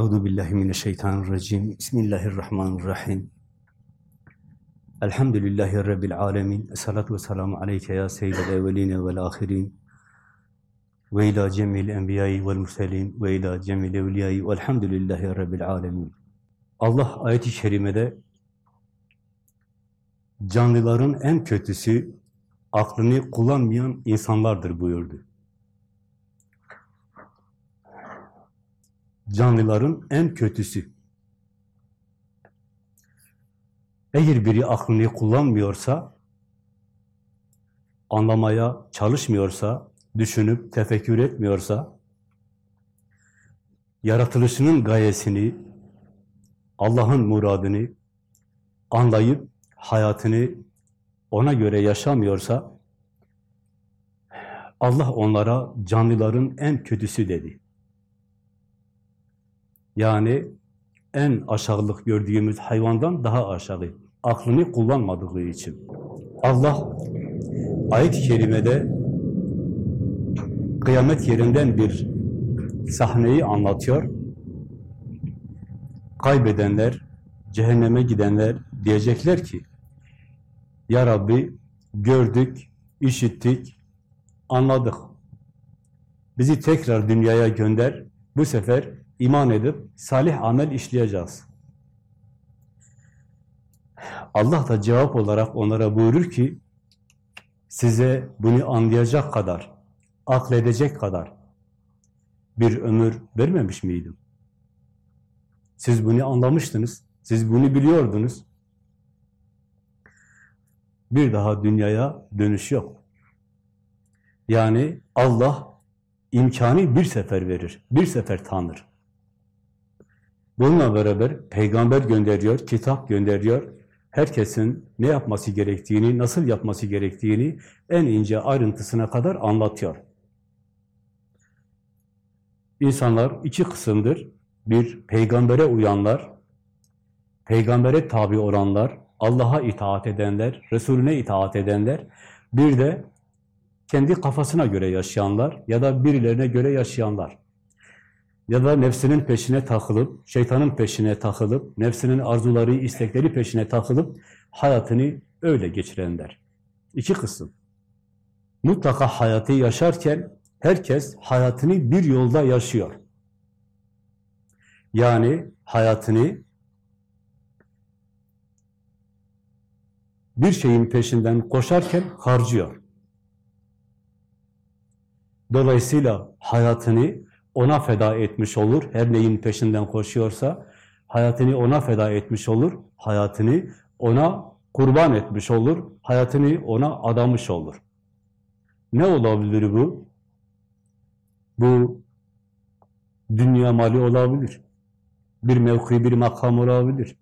Euzu billahi mineşşeytanirracim. Bismillahirrahmanirrahim. Elhamdülillahi rabbil alamin. Essalatu vesselamu aleyke ya seyyidel evvelin ve'l ahirin. Ve ila cemil enbiya'i ve'l murselin ve ila cemil evliya'i ve'lhamdülillahi rabbil alamin. Allah ayet-i kerimede canlıların en kötüsü aklını kullanmayan insanlardır buyurdu. Canlıların en kötüsü. Eğer biri aklını kullanmıyorsa, anlamaya çalışmıyorsa, düşünüp tefekkür etmiyorsa, yaratılışının gayesini, Allah'ın muradını anlayıp hayatını ona göre yaşamıyorsa, Allah onlara canlıların en kötüsü dedi. Yani en aşağılık gördüğümüz hayvandan daha aşağı. Aklını kullanmadığı için. Allah ayet-i kerimede kıyamet yerinden bir sahneyi anlatıyor. Kaybedenler, cehenneme gidenler diyecekler ki Ya Rabbi gördük, işittik, anladık. Bizi tekrar dünyaya gönder. Bu sefer iman edip salih amel işleyeceğiz. Allah da cevap olarak onlara buyurur ki size bunu anlayacak kadar, akledecek kadar bir ömür vermemiş miydim? Siz bunu anlamıştınız, siz bunu biliyordunuz. Bir daha dünyaya dönüş yok. Yani Allah imkanı bir sefer verir, bir sefer tanır. Bununla beraber peygamber gönderiyor, kitap gönderiyor. Herkesin ne yapması gerektiğini, nasıl yapması gerektiğini en ince ayrıntısına kadar anlatıyor. İnsanlar iki kısımdır. Bir, peygambere uyanlar, peygambere tabi olanlar, Allah'a itaat edenler, Resulüne itaat edenler, bir de kendi kafasına göre yaşayanlar ya da birilerine göre yaşayanlar ya da nefsinin peşine takılıp, şeytanın peşine takılıp, nefsinin arzuları, istekleri peşine takılıp hayatını öyle geçirenler. İki kısım. Mutlaka hayatı yaşarken herkes hayatını bir yolda yaşıyor. Yani hayatını bir şeyin peşinden koşarken harcıyor. Dolayısıyla hayatını ona feda etmiş olur. Her neyin peşinden koşuyorsa hayatını ona feda etmiş olur. Hayatını ona kurban etmiş olur. Hayatını ona adamış olur. Ne olabilir bu? Bu dünya mali olabilir. Bir mevki, bir makam olabilir.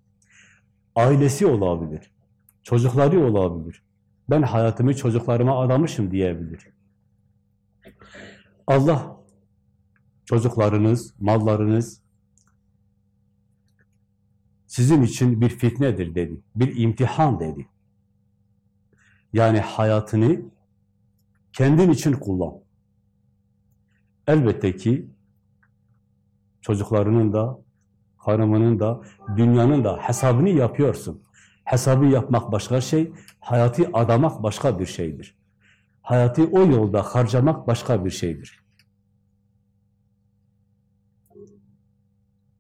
Ailesi olabilir. Çocukları olabilir. Ben hayatımı çocuklarıma adamışım diyebilir. Allah çocuklarınız, mallarınız sizin için bir fitnedir dedi. Bir imtihan dedi. Yani hayatını kendin için kullan. Elbette ki çocuklarının da, hanımının da, dünyanın da hesabını yapıyorsun. Hesabı yapmak başka şey, hayatı adamak başka bir şeydir. Hayatı o yolda harcamak başka bir şeydir.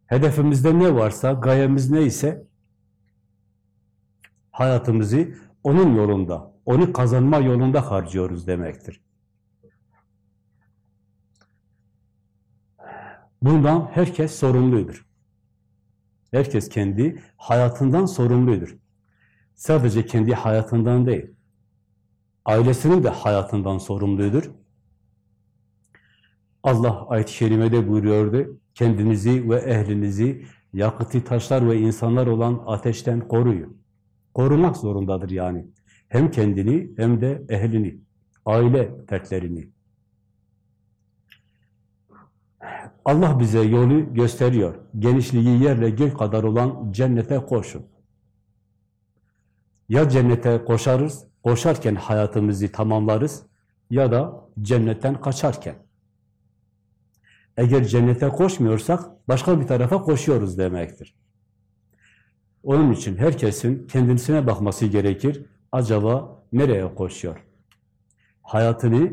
Hedefimizde ne varsa, gayemiz neyse hayatımızı onun yolunda, onu kazanma yolunda harcıyoruz demektir. Bundan herkes sorumludur. Herkes kendi hayatından sorumludur. Sadece kendi hayatından değil, ailesinin de hayatından sorumludur. Allah ayet-i kerimede buyuruyordu, kendinizi ve ehlinizi yakıtı taşlar ve insanlar olan ateşten koruyun. Korumak zorundadır yani. Hem kendini hem de ehlini, aile fertlerini. Allah bize yolu gösteriyor. Genişliği yerle gök kadar olan cennete koşun. Ya cennete koşarız, koşarken hayatımızı tamamlarız ya da cennetten kaçarken. Eğer cennete koşmuyorsak başka bir tarafa koşuyoruz demektir. Onun için herkesin kendisine bakması gerekir. Acaba nereye koşuyor? Hayatını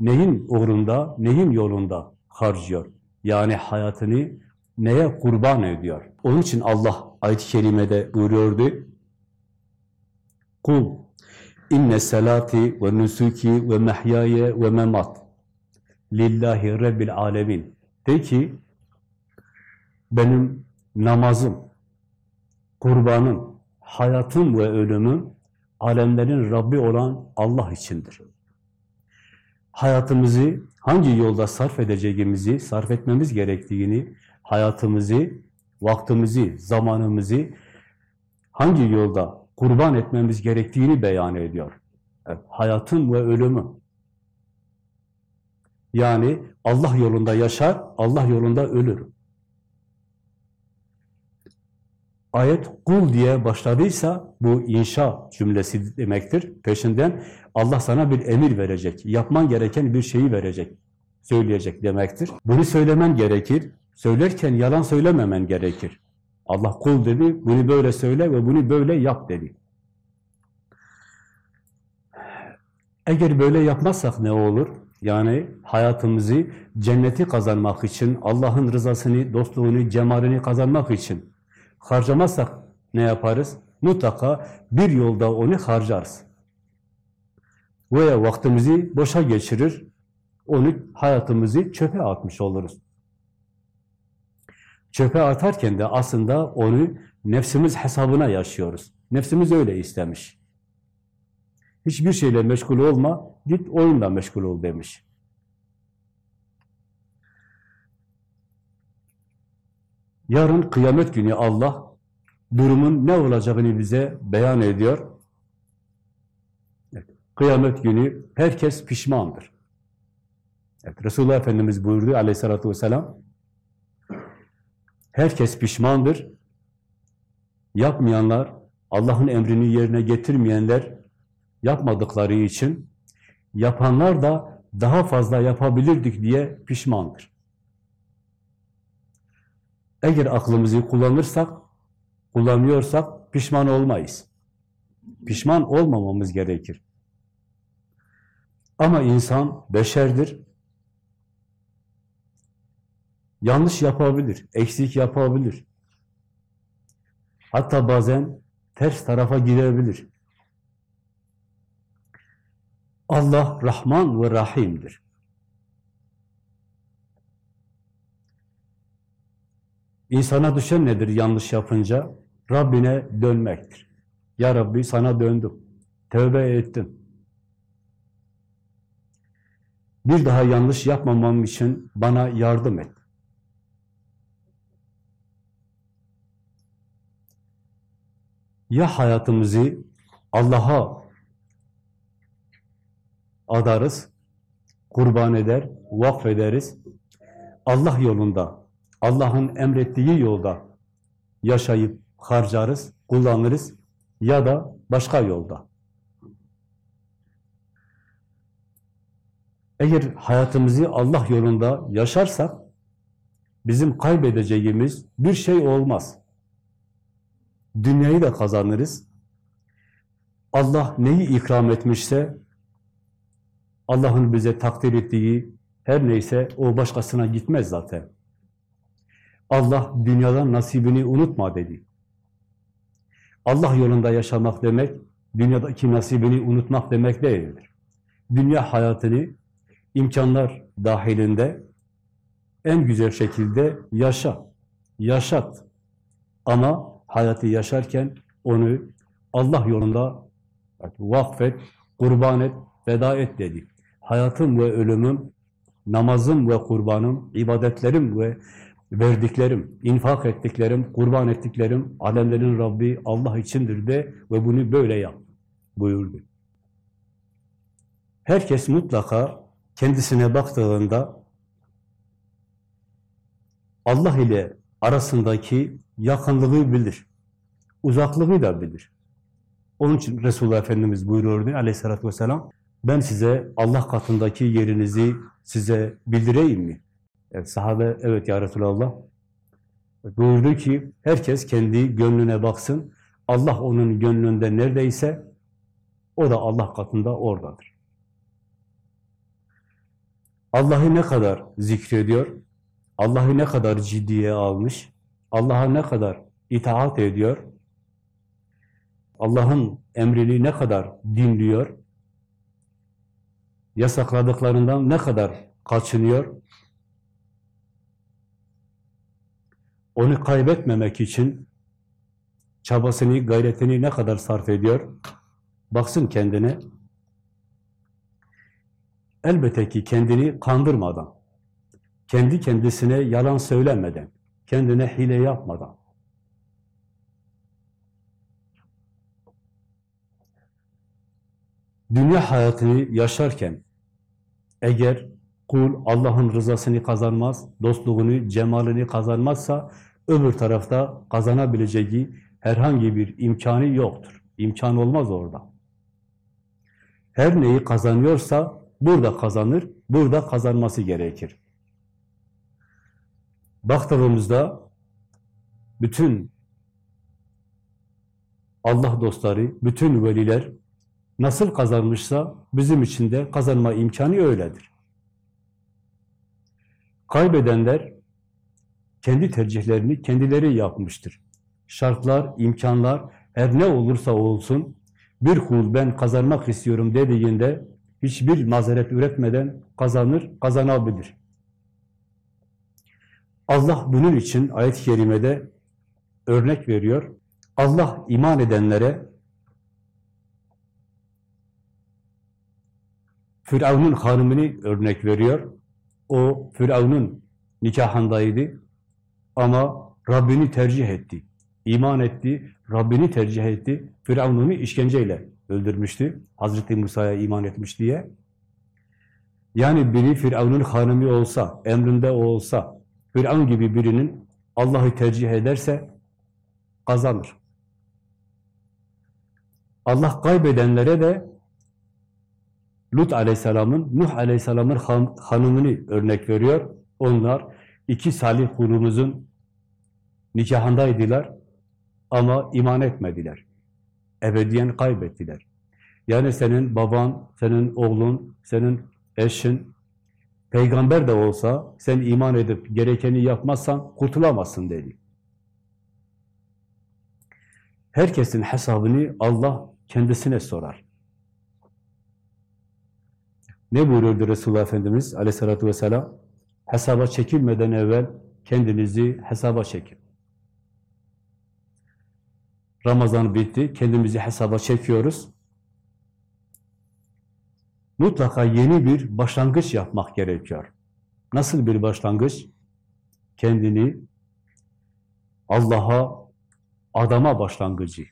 neyin uğrunda, neyin yolunda harcıyor? Yani hayatını neye kurban ediyor? Onun için Allah ayet-i kerimede buyuruyordu. Kul inne salati ve nusuki ve mehyaye ve memat lillahi rabbil alemin. De ki benim namazım, kurbanım, hayatım ve ölümüm alemlerin Rabbi olan Allah içindir. Hayatımızı hangi yolda sarf edeceğimizi, sarf etmemiz gerektiğini, hayatımızı, vaktimizi, zamanımızı hangi yolda kurban etmemiz gerektiğini beyan ediyor. Evet, hayatım ve ölümüm. Yani Allah yolunda yaşar, Allah yolunda ölürüm. Ayet kul diye başladıysa bu inşa cümlesi demektir. Peşinden Allah sana bir emir verecek, yapman gereken bir şeyi verecek, söyleyecek demektir. Bunu söylemen gerekir. Söylerken yalan söylememen gerekir. Allah kul dedi, bunu böyle söyle ve bunu böyle yap dedi. Eğer böyle yapmazsak ne olur? Yani hayatımızı cenneti kazanmak için, Allah'ın rızasını, dostluğunu, cemalini kazanmak için harcamazsak ne yaparız? Mutlaka bir yolda onu harcarız. Veya vaktimizi boşa geçirir, onu hayatımızı çöpe atmış oluruz. Çöpe atarken de aslında onu nefsimiz hesabına yaşıyoruz. Nefsimiz öyle istemiş. Hiçbir şeyle meşgul olma, git oyunla meşgul ol demiş. Yarın kıyamet günü Allah durumun ne olacağını bize beyan ediyor. Evet, kıyamet günü herkes pişmandır. Evet, Resulullah Efendimiz buyurdu aleyhissalatü vesselam, herkes pişmandır. Yapmayanlar, Allah'ın emrini yerine getirmeyenler yapmadıkları için, yapanlar da daha fazla yapabilirdik diye pişmandır. Eğer aklımızı kullanırsak, kullanıyorsak pişman olmayız. Pişman olmamamız gerekir. Ama insan beşerdir. Yanlış yapabilir, eksik yapabilir. Hatta bazen ters tarafa gidebilir. Allah Rahman ve Rahim'dir. İnsana düşen nedir yanlış yapınca? Rabbine dönmektir. Ya Rabbi sana döndüm. Tövbe ettim. Bir daha yanlış yapmamam için bana yardım et. Ya hayatımızı Allah'a adarız, kurban eder, vakfederiz. Allah yolunda, Allah'ın emrettiği yolda yaşayıp harcarız, kullanırız ya da başka yolda. Eğer hayatımızı Allah yolunda yaşarsak bizim kaybedeceğimiz bir şey olmaz. Dünyayı da kazanırız. Allah neyi ikram etmişse Allah'ın bize takdir ettiği her neyse o başkasına gitmez zaten. Allah dünyadan nasibini unutma dedi. Allah yolunda yaşamak demek, dünyadaki nasibini unutmak demek değildir. Dünya hayatını imkanlar dahilinde en güzel şekilde yaşa, yaşat. Ama hayatı yaşarken onu Allah yolunda vakfet, kurban et, feda et dedi. Hayatım ve ölümüm, namazım ve kurbanım, ibadetlerim ve verdiklerim, infak ettiklerim, kurban ettiklerim, alemlerin Rabbi Allah içindir de ve bunu böyle yap buyurdu. Herkes mutlaka kendisine baktığında Allah ile arasındaki yakınlığı bilir. Uzaklığı da bilir. Onun için Resulullah Efendimiz buyuruyordu aleyhissalatü vesselam, ben size Allah katındaki yerinizi size bildireyim mi? Evet, sahabe, evet ya Resulallah. Buyurdu ki, herkes kendi gönlüne baksın. Allah onun gönlünde neredeyse, o da Allah katında oradadır. Allah'ı ne kadar zikrediyor, Allah'ı ne kadar ciddiye almış, Allah'a ne kadar itaat ediyor, Allah'ın emrini ne kadar dinliyor, yasakladıklarından ne kadar kaçınıyor, onu kaybetmemek için çabasını, gayretini ne kadar sarf ediyor, baksın kendine, elbette ki kendini kandırmadan, kendi kendisine yalan söylemeden, kendine hile yapmadan, dünya hayatını yaşarken eğer kul Allah'ın rızasını kazanmaz, dostluğunu, cemalini kazanmazsa öbür tarafta kazanabileceği herhangi bir imkanı yoktur. İmkan olmaz orada. Her neyi kazanıyorsa burada kazanır, burada kazanması gerekir. Baktığımızda bütün Allah dostları, bütün veliler nasıl kazanmışsa bizim için de kazanma imkanı öyledir. Kaybedenler kendi tercihlerini kendileri yapmıştır. Şartlar, imkanlar her ne olursa olsun bir kul ben kazanmak istiyorum dediğinde hiçbir mazeret üretmeden kazanır, kazanabilir. Allah bunun için ayet-i kerimede örnek veriyor. Allah iman edenlere Firavun'un hanımını örnek veriyor. O Firavun'un nikahındaydı ama Rabbini tercih etti. İman etti, Rabbini tercih etti. Firavun'u işkenceyle öldürmüştü. Hazreti Musa'ya iman etmiş diye. Yani biri Firavun'un hanımı olsa, emrinde olsa, Firavun gibi birinin Allah'ı tercih ederse kazanır. Allah kaybedenlere de Lut aleyhisselamın, Nuh aleyhisselamın han, hanımını örnek veriyor. Onlar iki salih kulumuzun nikahındaydılar ama iman etmediler. Ebediyen kaybettiler. Yani senin baban, senin oğlun, senin eşin, peygamber de olsa sen iman edip gerekeni yapmazsan kurtulamazsın dedi. Herkesin hesabını Allah kendisine sorar. Ne buyuruyordu Resulullah Efendimiz aleyhissalatü vesselam? Hesaba çekilmeden evvel kendinizi hesaba çekin. Ramazan bitti, kendimizi hesaba çekiyoruz. Mutlaka yeni bir başlangıç yapmak gerekiyor. Nasıl bir başlangıç? Kendini Allah'a, adama başlangıcı.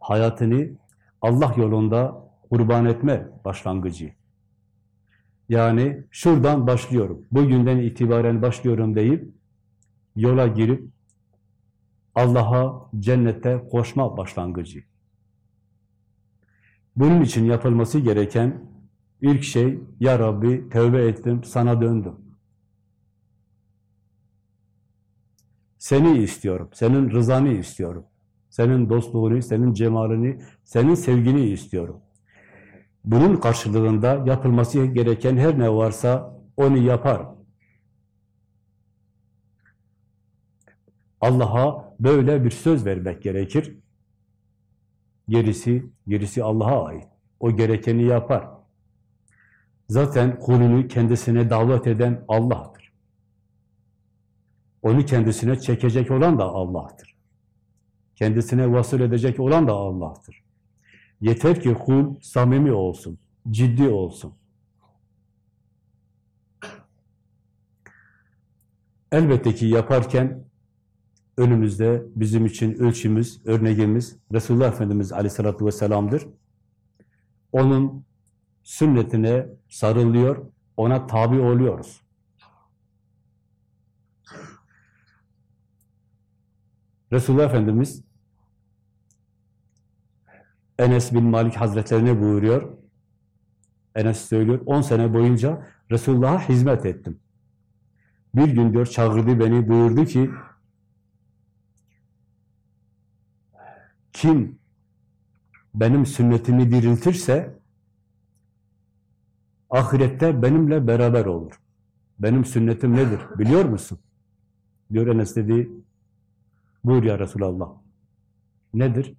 Hayatını Allah yolunda kurban etme başlangıcı. Yani şuradan başlıyorum, bugünden itibaren başlıyorum deyip yola girip Allah'a, cennete koşma başlangıcı. Bunun için yapılması gereken ilk şey, Ya Rabbi tövbe ettim, sana döndüm. Seni istiyorum, senin rızanı istiyorum. Senin dostluğunu, senin cemalini, senin sevgini istiyorum. Bunun karşılığında yapılması gereken her ne varsa onu yapar. Allah'a böyle bir söz vermek gerekir. Gerisi, gerisi Allah'a ait. O gerekeni yapar. Zaten kulunu kendisine davet eden Allah'tır. Onu kendisine çekecek olan da Allah'tır. Kendisine vasıl edecek olan da Allah'tır. Yeter ki kul samimi olsun, ciddi olsun. Elbette ki yaparken önümüzde bizim için ölçümüz, örneğimiz Resulullah Efendimiz Aleyhisselatü Vesselam'dır. Onun sünnetine sarılıyor, ona tabi oluyoruz. Resulullah Efendimiz Enes bin Malik Hazretlerine buyuruyor. Enes söylüyor, 10 sene boyunca Resulullah'a hizmet ettim. Bir gün diyor çağırdı beni buyurdu ki kim benim sünnetimi diriltirse ahirette benimle beraber olur. Benim sünnetim nedir biliyor musun? Diyor Enes dedi, buyur ya Resulallah. Nedir?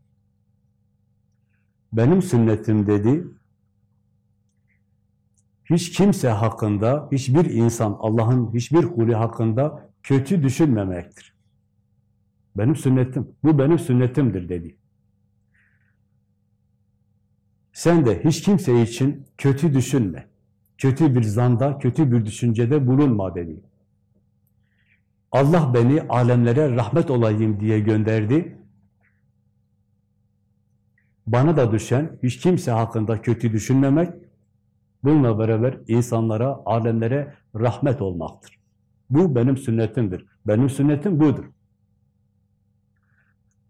Benim sünnetim dedi, hiç kimse hakkında, hiçbir insan, Allah'ın hiçbir kulü hakkında kötü düşünmemektir. Benim sünnetim, bu benim sünnetimdir dedi. Sen de hiç kimse için kötü düşünme. Kötü bir zanda, kötü bir düşüncede bulunma dedi. Allah beni alemlere rahmet olayım diye gönderdi. Bana da düşen hiç kimse hakkında kötü düşünmemek, bununla beraber insanlara, alemlere rahmet olmaktır. Bu benim sünnetimdir. Benim sünnetim budur.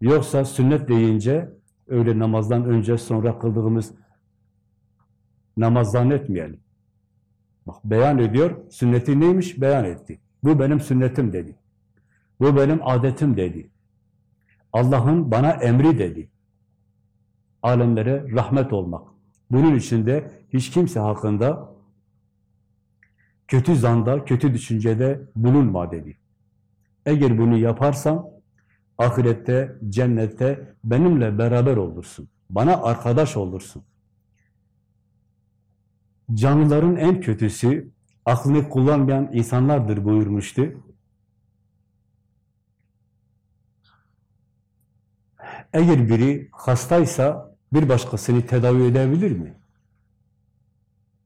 Yoksa sünnet deyince öyle namazdan önce sonra kıldığımız namaz zannetmeyelim. Bak beyan ediyor, sünneti neymiş beyan etti. Bu benim sünnetim dedi. Bu benim adetim dedi. Allah'ın bana emri dedi. Alemlere rahmet olmak. Bunun için de hiç kimse hakkında kötü zanda, kötü düşüncede bulunma dedi. Eğer bunu yaparsan ahirette, cennette benimle beraber olursun. Bana arkadaş olursun. Canlıların en kötüsü aklını kullanmayan insanlardır buyurmuştu. Eğer biri hastaysa bir başkasını tedavi edebilir mi?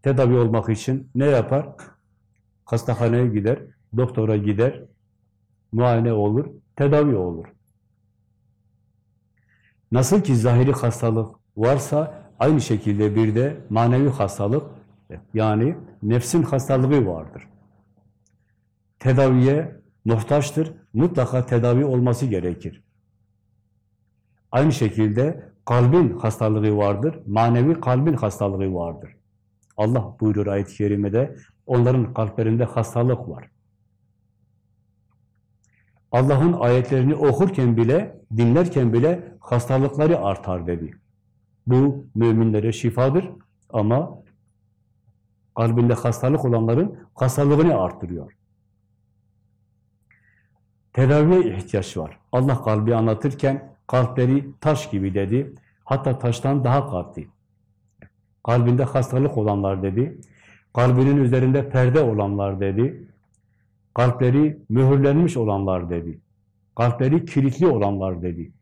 Tedavi olmak için ne yapar? Hastahaneye gider, doktora gider, muayene olur, tedavi olur. Nasıl ki zahiri hastalık varsa aynı şekilde bir de manevi hastalık yani nefsin hastalığı vardır. Tedaviye muhtaçtır. Mutlaka tedavi olması gerekir. Aynı şekilde kalbin hastalığı vardır. Manevi kalbin hastalığı vardır. Allah buyurur ayet-i kerimede onların kalplerinde hastalık var. Allah'ın ayetlerini okurken bile, dinlerken bile hastalıkları artar dedi. Bu müminlere şifadır ama kalbinde hastalık olanların hastalığını arttırıyor. Tedaviye ihtiyaç var. Allah kalbi anlatırken kalpleri taş gibi dedi. Hatta taştan daha katı. Kalbinde hastalık olanlar dedi. Kalbinin üzerinde perde olanlar dedi. Kalpleri mühürlenmiş olanlar dedi. Kalpleri kilitli olanlar dedi.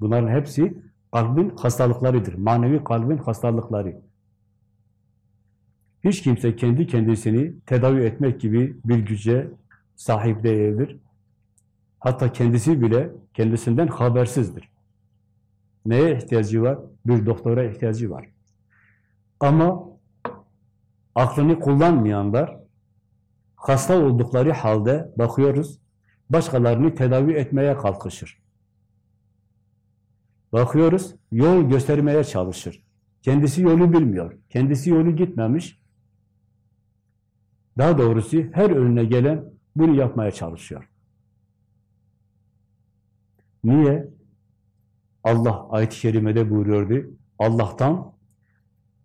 Bunların hepsi kalbin hastalıklarıdır. Manevi kalbin hastalıkları. Hiç kimse kendi kendisini tedavi etmek gibi bir güce sahip değildir. Hatta kendisi bile kendisinden habersizdir. Neye ihtiyacı var? Bir doktora ihtiyacı var. Ama aklını kullanmayanlar hasta oldukları halde bakıyoruz başkalarını tedavi etmeye kalkışır. Bakıyoruz yol göstermeye çalışır. Kendisi yolu bilmiyor. Kendisi yolu gitmemiş. Daha doğrusu her önüne gelen bunu yapmaya çalışıyor. Niye? Allah ayet-i kerimede buyuruyordu. Allah'tan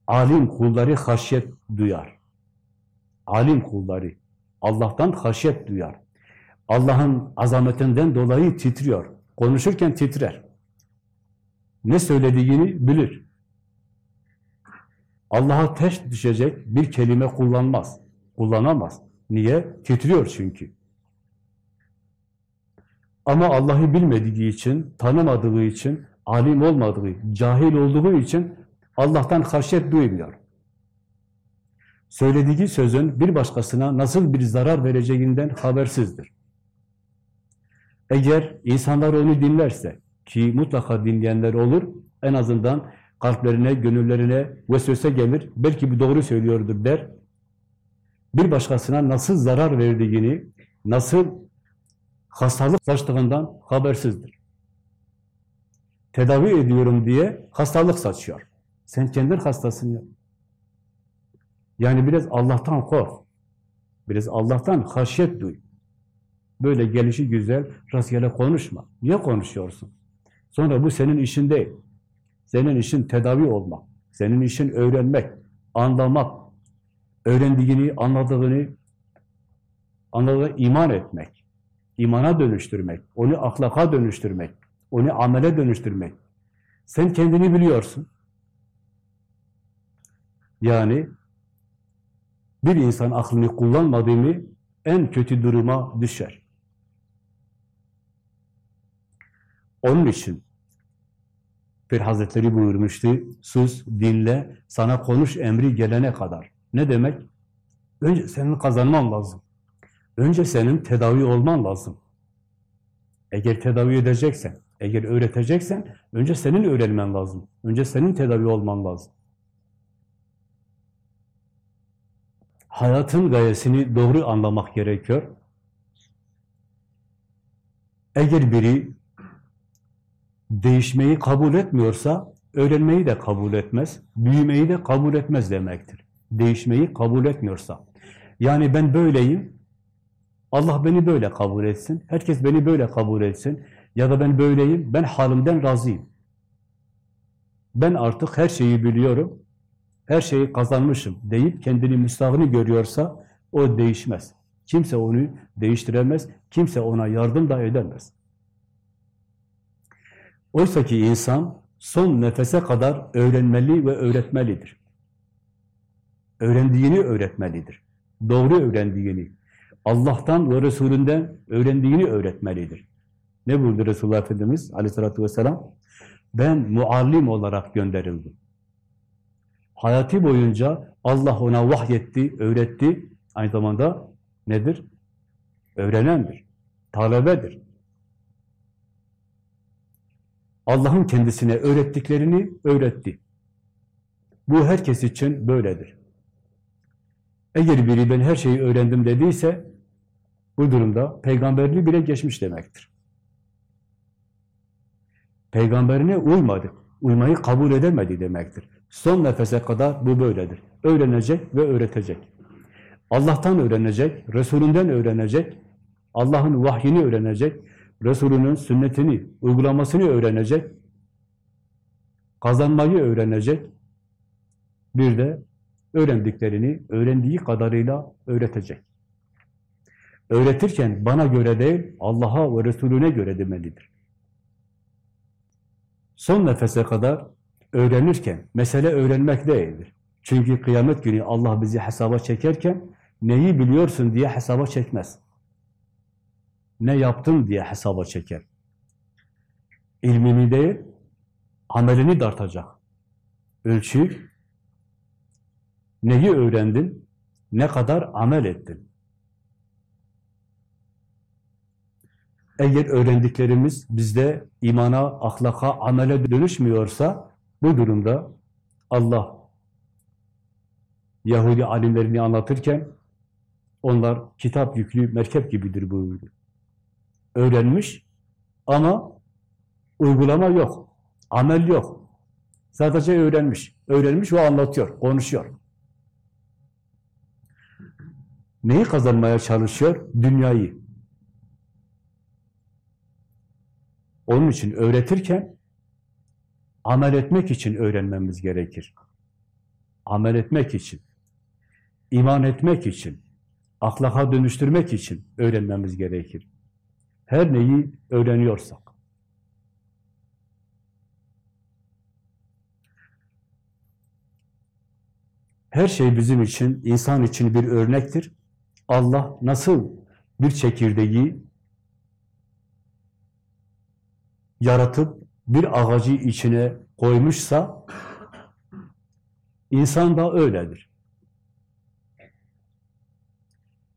alim kulları haşyet duyar. Alim kulları Allah'tan haşyet duyar. Allah'ın azametinden dolayı titriyor. Konuşurken titrer. Ne söylediğini bilir. Allah'a ters düşecek bir kelime kullanmaz. Kullanamaz. Niye? Titriyor çünkü. Ama Allah'ı bilmediği için, tanımadığı için, alim olmadığı, cahil olduğu için Allah'tan haşyet duymuyor. Söylediği sözün bir başkasına nasıl bir zarar vereceğinden habersizdir. Eğer insanlar onu dinlerse, ki mutlaka dinleyenler olur, en azından kalplerine, gönüllerine vesvese gelir, belki bir doğru söylüyordur der, bir başkasına nasıl zarar verdiğini, nasıl hastalık saçtığından habersizdir. Tedavi ediyorum diye hastalık saçıyor. Sen kendin hastasın ya. Yani biraz Allah'tan kork. Biraz Allah'tan haşyet duy. Böyle gelişi güzel, rastgele konuşma. Niye konuşuyorsun? Sonra bu senin işin değil. Senin işin tedavi olmak. Senin işin öğrenmek, anlamak. Öğrendiğini, anladığını, anladığını iman etmek. İmana dönüştürmek. Onu ahlaka dönüştürmek. Onu amele dönüştürmek. Sen kendini biliyorsun. Yani bir insan aklını kullanmadığı mı en kötü duruma düşer. Onun için bir Hazretleri buyurmuştu, sus, dinle, sana konuş emri gelene kadar. Ne demek? Önce senin kazanman lazım. Önce senin tedavi olman lazım. Eğer tedavi edeceksen, eğer öğreteceksen, önce senin öğrenmen lazım. Önce senin tedavi olman lazım. Hayatın gayesini doğru anlamak gerekiyor. Eğer biri değişmeyi kabul etmiyorsa, öğrenmeyi de kabul etmez, büyümeyi de kabul etmez demektir. Değişmeyi kabul etmiyorsa. Yani ben böyleyim, Allah beni böyle kabul etsin, herkes beni böyle kabul etsin ya da ben böyleyim, ben halimden razıyım. Ben artık her şeyi biliyorum, her şeyi kazanmışım deyip kendini müstahını görüyorsa o değişmez. Kimse onu değiştiremez, kimse ona yardım da edemez. Oysa ki insan son nefese kadar öğrenmeli ve öğretmelidir. Öğrendiğini öğretmelidir. Doğru öğrendiğini, Allah'tan ve Resulünden öğrendiğini öğretmelidir. Ne buyurdu Resulullah Efendimiz aleyhissalatü vesselam? Ben muallim olarak gönderildim. Hayatı boyunca Allah ona vahyetti, öğretti. Aynı zamanda nedir? Öğrenendir, talebedir. Allah'ın kendisine öğrettiklerini öğretti. Bu herkes için böyledir. Eğer biri ben her şeyi öğrendim dediyse, bu durumda peygamberliği bile geçmiş demektir. Peygamberine uymadı, uymayı kabul edemedi demektir. Son nefese kadar bu böyledir. Öğrenecek ve öğretecek. Allah'tan öğrenecek, Resulünden öğrenecek, Allah'ın vahyini öğrenecek, Resulünün sünnetini, uygulamasını öğrenecek, kazanmayı öğrenecek, bir de öğrendiklerini öğrendiği kadarıyla öğretecek. Öğretirken bana göre değil, Allah'a ve Resulüne göre demelidir. Son nefese kadar öğrenirken, mesele öğrenmek değildir. Çünkü kıyamet günü Allah bizi hesaba çekerken, neyi biliyorsun diye hesaba çekmez. Ne yaptın diye hesaba çeker. İlmini değil, amelini dartacak. Ölçü, neyi öğrendin, ne kadar amel ettin. Eğer öğrendiklerimiz bizde imana, ahlaka, amele dönüşmüyorsa bu durumda Allah Yahudi alimlerini anlatırken onlar kitap yüklü merkep gibidir buyurdu. Öğrenmiş ama uygulama yok, amel yok. Sadece öğrenmiş. Öğrenmiş ve anlatıyor, konuşuyor. Neyi kazanmaya çalışıyor? Dünyayı. Onun için öğretirken amel etmek için öğrenmemiz gerekir. Amel etmek için, iman etmek için, ahlaka dönüştürmek için öğrenmemiz gerekir. Her neyi öğreniyorsak. Her şey bizim için, insan için bir örnektir. Allah nasıl bir çekirdeği yaratıp bir ağacı içine koymuşsa insan da öyledir.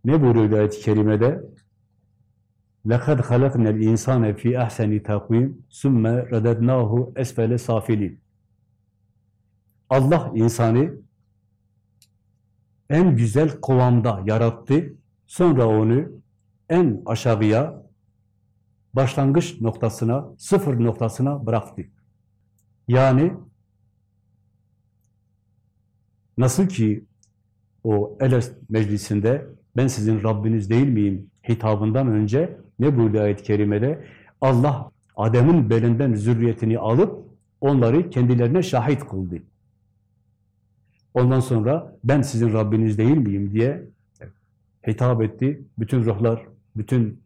Ne buyuruyor ayet-i kerimede? لَقَدْ خَلَقْنَا الْاِنْسَانَ ف۪ي اَحْسَنِ تَقْوِيمٍ سُمَّ رَدَدْنَاهُ esfele safilin. Allah insanı en güzel kıvamda yarattı. Sonra onu en aşağıya, başlangıç noktasına, sıfır noktasına bıraktı. Yani nasıl ki o Eles meclisinde ben sizin Rabbiniz değil miyim hitabından önce ne buyurdu ayet-i kerimede? Allah Adem'in belinden zürriyetini alıp onları kendilerine şahit kıldı. Ondan sonra ben sizin Rabbiniz değil miyim diye hitap etti. Bütün ruhlar, bütün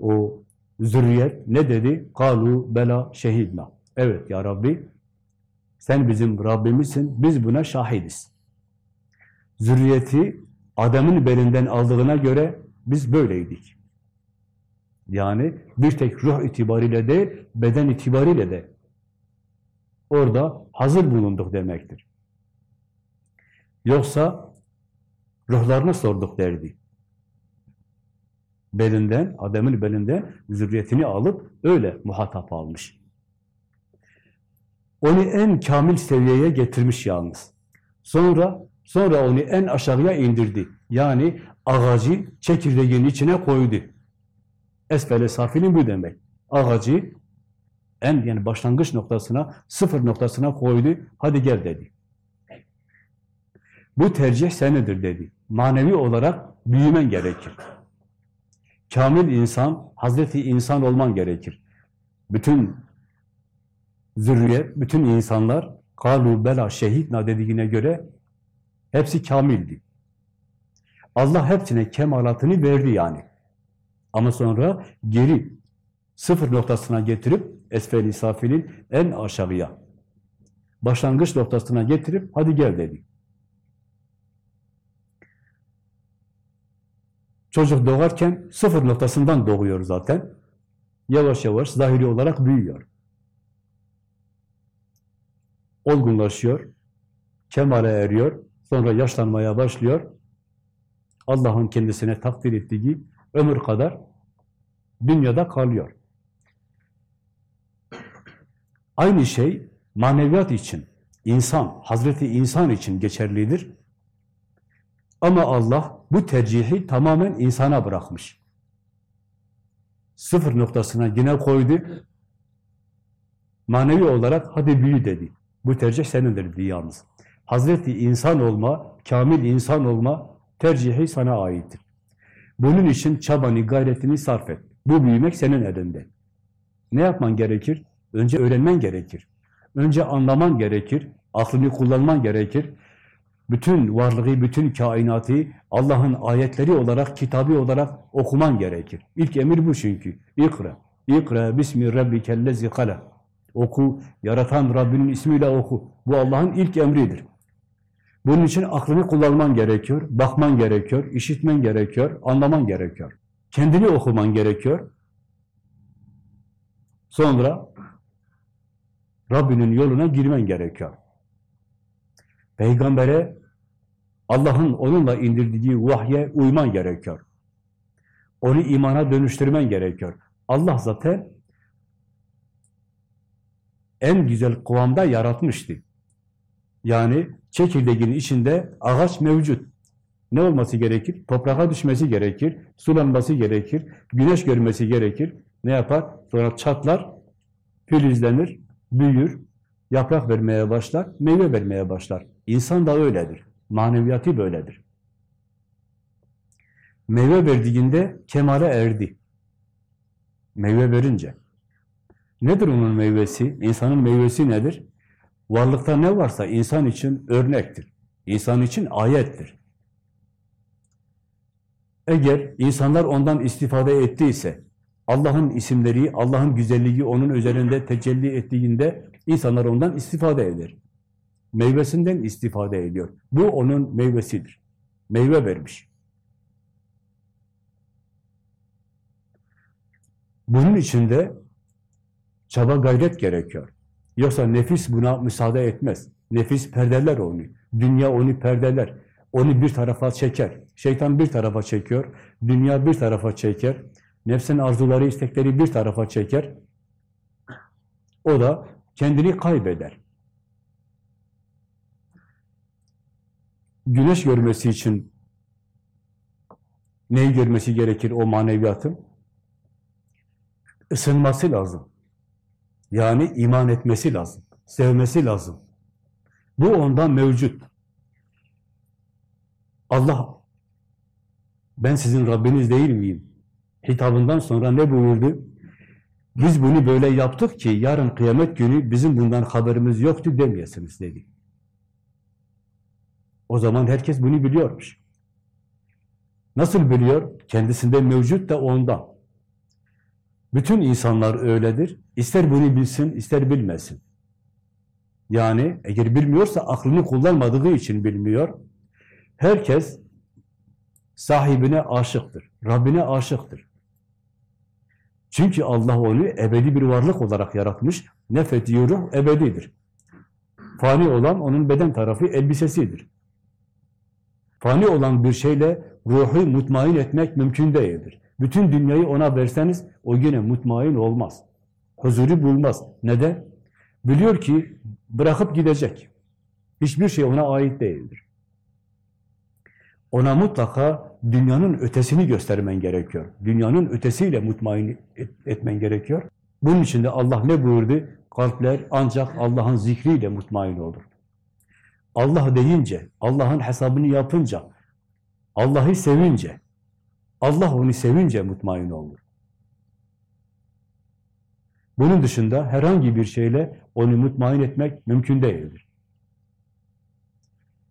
o zürriyet ne dedi? Kalu bela şehidna. Evet ya Rabbi sen bizim Rabbimizsin, biz buna şahidiz. Zürriyeti Adem'in belinden aldığına göre biz böyleydik. Yani bir tek ruh itibariyle değil, beden itibariyle de orada hazır bulunduk demektir. Yoksa ruhlarına sorduk derdi. Belinden, Adem'in belinden zürriyetini alıp öyle muhatap almış. Onu en kamil seviyeye getirmiş yalnız. Sonra sonra onu en aşağıya indirdi. Yani ağacı çekirdeğin içine koydu. Esfele safilin bu demek. Ağacı en yani başlangıç noktasına, sıfır noktasına koydu. Hadi gel dedi. Bu tercih senedir dedi. Manevi olarak büyümen gerekir. Kamil insan, Hazreti insan olman gerekir. Bütün zürriyet, bütün insanlar kalu bela şehitna dediğine göre hepsi kamildi. Allah hepsine kemalatını verdi yani. Ama sonra geri sıfır noktasına getirip esfel-i safilin en aşağıya başlangıç noktasına getirip hadi gel dedi. Çocuk doğarken sıfır noktasından doğuyor zaten. Yavaş yavaş zahiri olarak büyüyor. Olgunlaşıyor, kemale eriyor, sonra yaşlanmaya başlıyor. Allah'ın kendisine takdir ettiği ömür kadar dünyada kalıyor. Aynı şey maneviyat için, insan, Hazreti insan için geçerlidir. Ama Allah bu tercihi tamamen insana bırakmış. Sıfır noktasına yine koydu. Manevi olarak hadi büyü dedi. Bu tercih senindir dedi yalnız. Hazreti insan olma, kamil insan olma tercihi sana aittir. Bunun için çabanı, gayretini sarf et. Bu büyümek senin elinde. Ne yapman gerekir? Önce öğrenmen gerekir. Önce anlaman gerekir. Aklını kullanman gerekir. Bütün varlığı, bütün kainatı Allah'ın ayetleri olarak, kitabı olarak okuman gerekir. İlk emir bu çünkü. İkra. İkra bismi rabbikellezi kala. Oku, yaratan Rabbinin ismiyle oku. Bu Allah'ın ilk emridir. Bunun için aklını kullanman gerekiyor, bakman gerekiyor, işitmen gerekiyor, anlaman gerekiyor. Kendini okuman gerekiyor. Sonra Rabbinin yoluna girmen gerekiyor. Peygambere Allah'ın onunla indirdiği vahye uyman gerekiyor. Onu imana dönüştürmen gerekiyor. Allah zaten en güzel kıvamda yaratmıştı. Yani çekirdeğin içinde ağaç mevcut. Ne olması gerekir? Toprağa düşmesi gerekir, sulanması gerekir, güneş görmesi gerekir. Ne yapar? Sonra çatlar, filizlenir, büyür, yaprak vermeye başlar, meyve vermeye başlar. İnsan da öyledir. Maneviyatı böyledir. Meyve verdiğinde kemale erdi. Meyve verince. Nedir onun meyvesi? İnsanın meyvesi nedir? Varlıkta ne varsa insan için örnektir. İnsan için ayettir. Eğer insanlar ondan istifade ettiyse, Allah'ın isimleri, Allah'ın güzelliği onun üzerinde tecelli ettiğinde insanlar ondan istifade eder. Meyvesinden istifade ediyor. Bu onun meyvesidir. Meyve vermiş. Bunun içinde çaba gayret gerekiyor. Yoksa nefis buna müsaade etmez. Nefis perdeler onu. Dünya onu perdeler. Onu bir tarafa çeker. Şeytan bir tarafa çekiyor. Dünya bir tarafa çeker. Nefsin arzuları, istekleri bir tarafa çeker. O da kendini kaybeder. Güneş görmesi için neyi görmesi gerekir o maneviyatın? Isınması lazım. Yani iman etmesi lazım. Sevmesi lazım. Bu ondan mevcut. Allah Ben sizin Rabbiniz değil miyim? Hitabından sonra ne buyurdu? Biz bunu böyle yaptık ki yarın kıyamet günü bizim bundan haberimiz yoktu demeyesiniz dedi. O zaman herkes bunu biliyormuş. Nasıl biliyor? Kendisinde mevcut da ondan. Bütün insanlar öyledir. İster bunu bilsin, ister bilmesin. Yani eğer bilmiyorsa aklını kullanmadığı için bilmiyor. Herkes sahibine aşıktır. Rabbine aşıktır. Çünkü Allah onu ebedi bir varlık olarak yaratmış. Nefettiği ruh ebedidir. Fani olan onun beden tarafı elbisesidir. Fani olan bir şeyle ruhu mutmain etmek mümkün değildir. Bütün dünyayı ona verseniz o yine mutmain olmaz. Huzuru bulmaz. Neden? Biliyor ki bırakıp gidecek. Hiçbir şey ona ait değildir. Ona mutlaka dünyanın ötesini göstermen gerekiyor. Dünyanın ötesiyle mutmain et- etmen gerekiyor. Bunun için de Allah ne buyurdu? Kalpler ancak Allah'ın zikriyle mutmain olur. Allah deyince, Allah'ın hesabını yapınca, Allah'ı sevince, Allah onu sevince mutmain olur. Bunun dışında herhangi bir şeyle onu mutmain etmek mümkün değildir.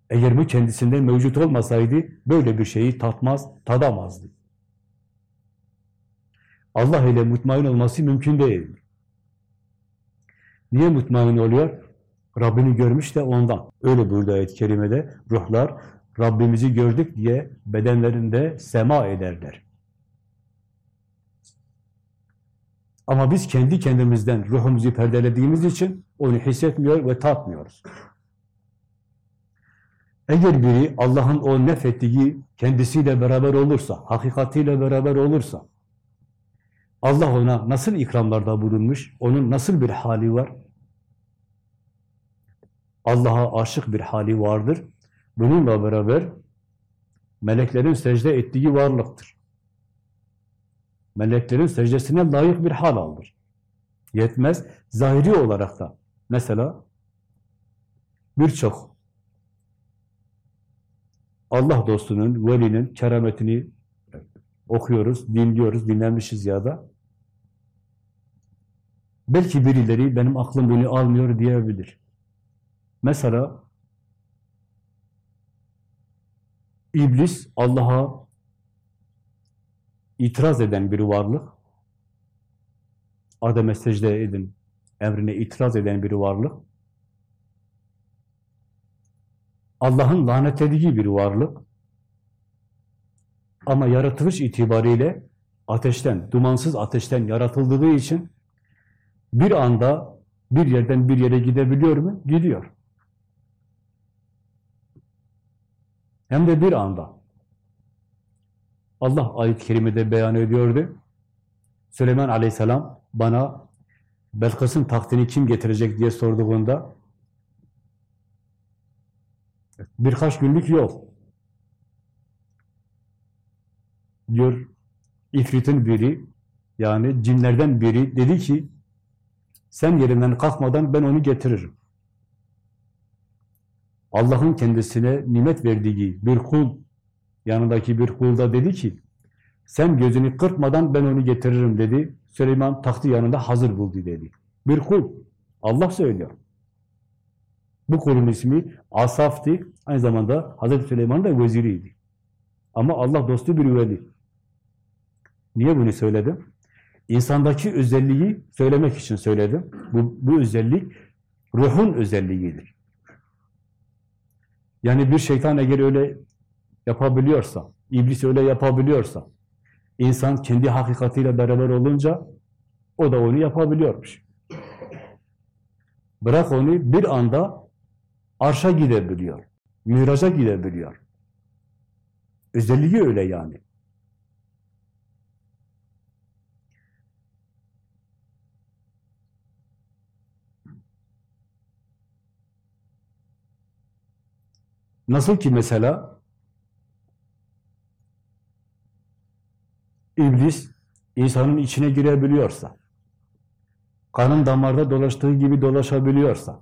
Eğer bu kendisinde mevcut olmasaydı böyle bir şeyi tatmaz, tadamazdı. Allah ile mutmain olması mümkün değildir. Niye mutmain oluyor? Rabbini görmüş de ondan. Öyle buyurdu ayet-i kerimede. Ruhlar Rabbimizi gördük diye bedenlerinde sema ederler. Ama biz kendi kendimizden ruhumuzu perdelediğimiz için onu hissetmiyor ve tatmıyoruz. Eğer biri Allah'ın o nefettiği kendisiyle beraber olursa, hakikatiyle beraber olursa, Allah ona nasıl ikramlarda bulunmuş, onun nasıl bir hali var? Allah'a aşık bir hali vardır. Bununla beraber meleklerin secde ettiği varlıktır. Meleklerin secdesine layık bir hal alır. Yetmez, zahiri olarak da. Mesela birçok Allah dostunun, velinin kerametini okuyoruz, dinliyoruz, dinlenmişiz ya da. Belki birileri benim aklım bunu almıyor diyebilir. Mesela İblis Allah'a itiraz eden bir varlık. Adem'e secde edin emrine itiraz eden bir varlık. Allah'ın lanetlediği bir varlık. Ama yaratılış itibariyle ateşten, dumansız ateşten yaratıldığı için bir anda bir yerden bir yere gidebiliyor mu? Gidiyor. Hem de bir anda. Allah ayet-i kerimede beyan ediyordu. Süleyman aleyhisselam bana Belkıs'ın tahtını kim getirecek diye sorduğunda birkaç günlük yol. Diyor ifritin biri yani cinlerden biri dedi ki sen yerinden kalkmadan ben onu getiririm. Allah'ın kendisine nimet verdiği bir kul, yanındaki bir kul da dedi ki, sen gözünü kırpmadan ben onu getiririm dedi. Süleyman tahtı yanında hazır buldu dedi. Bir kul. Allah söylüyor. Bu kulun ismi Asaf'tı. Aynı zamanda Hazreti Süleyman'ın da veziriydi. Ama Allah dostu bir veli. Niye bunu söyledim? İnsandaki özelliği söylemek için söyledim. Bu, bu özellik ruhun özelliğidir. Yani bir şeytan eğer öyle yapabiliyorsa, iblis öyle yapabiliyorsa, insan kendi hakikatiyle beraber olunca o da onu yapabiliyormuş. Bırak onu bir anda arşa gidebiliyor, miraca gidebiliyor. Özelliği öyle yani. Nasıl ki mesela iblis insanın içine girebiliyorsa, kanın damarda dolaştığı gibi dolaşabiliyorsa,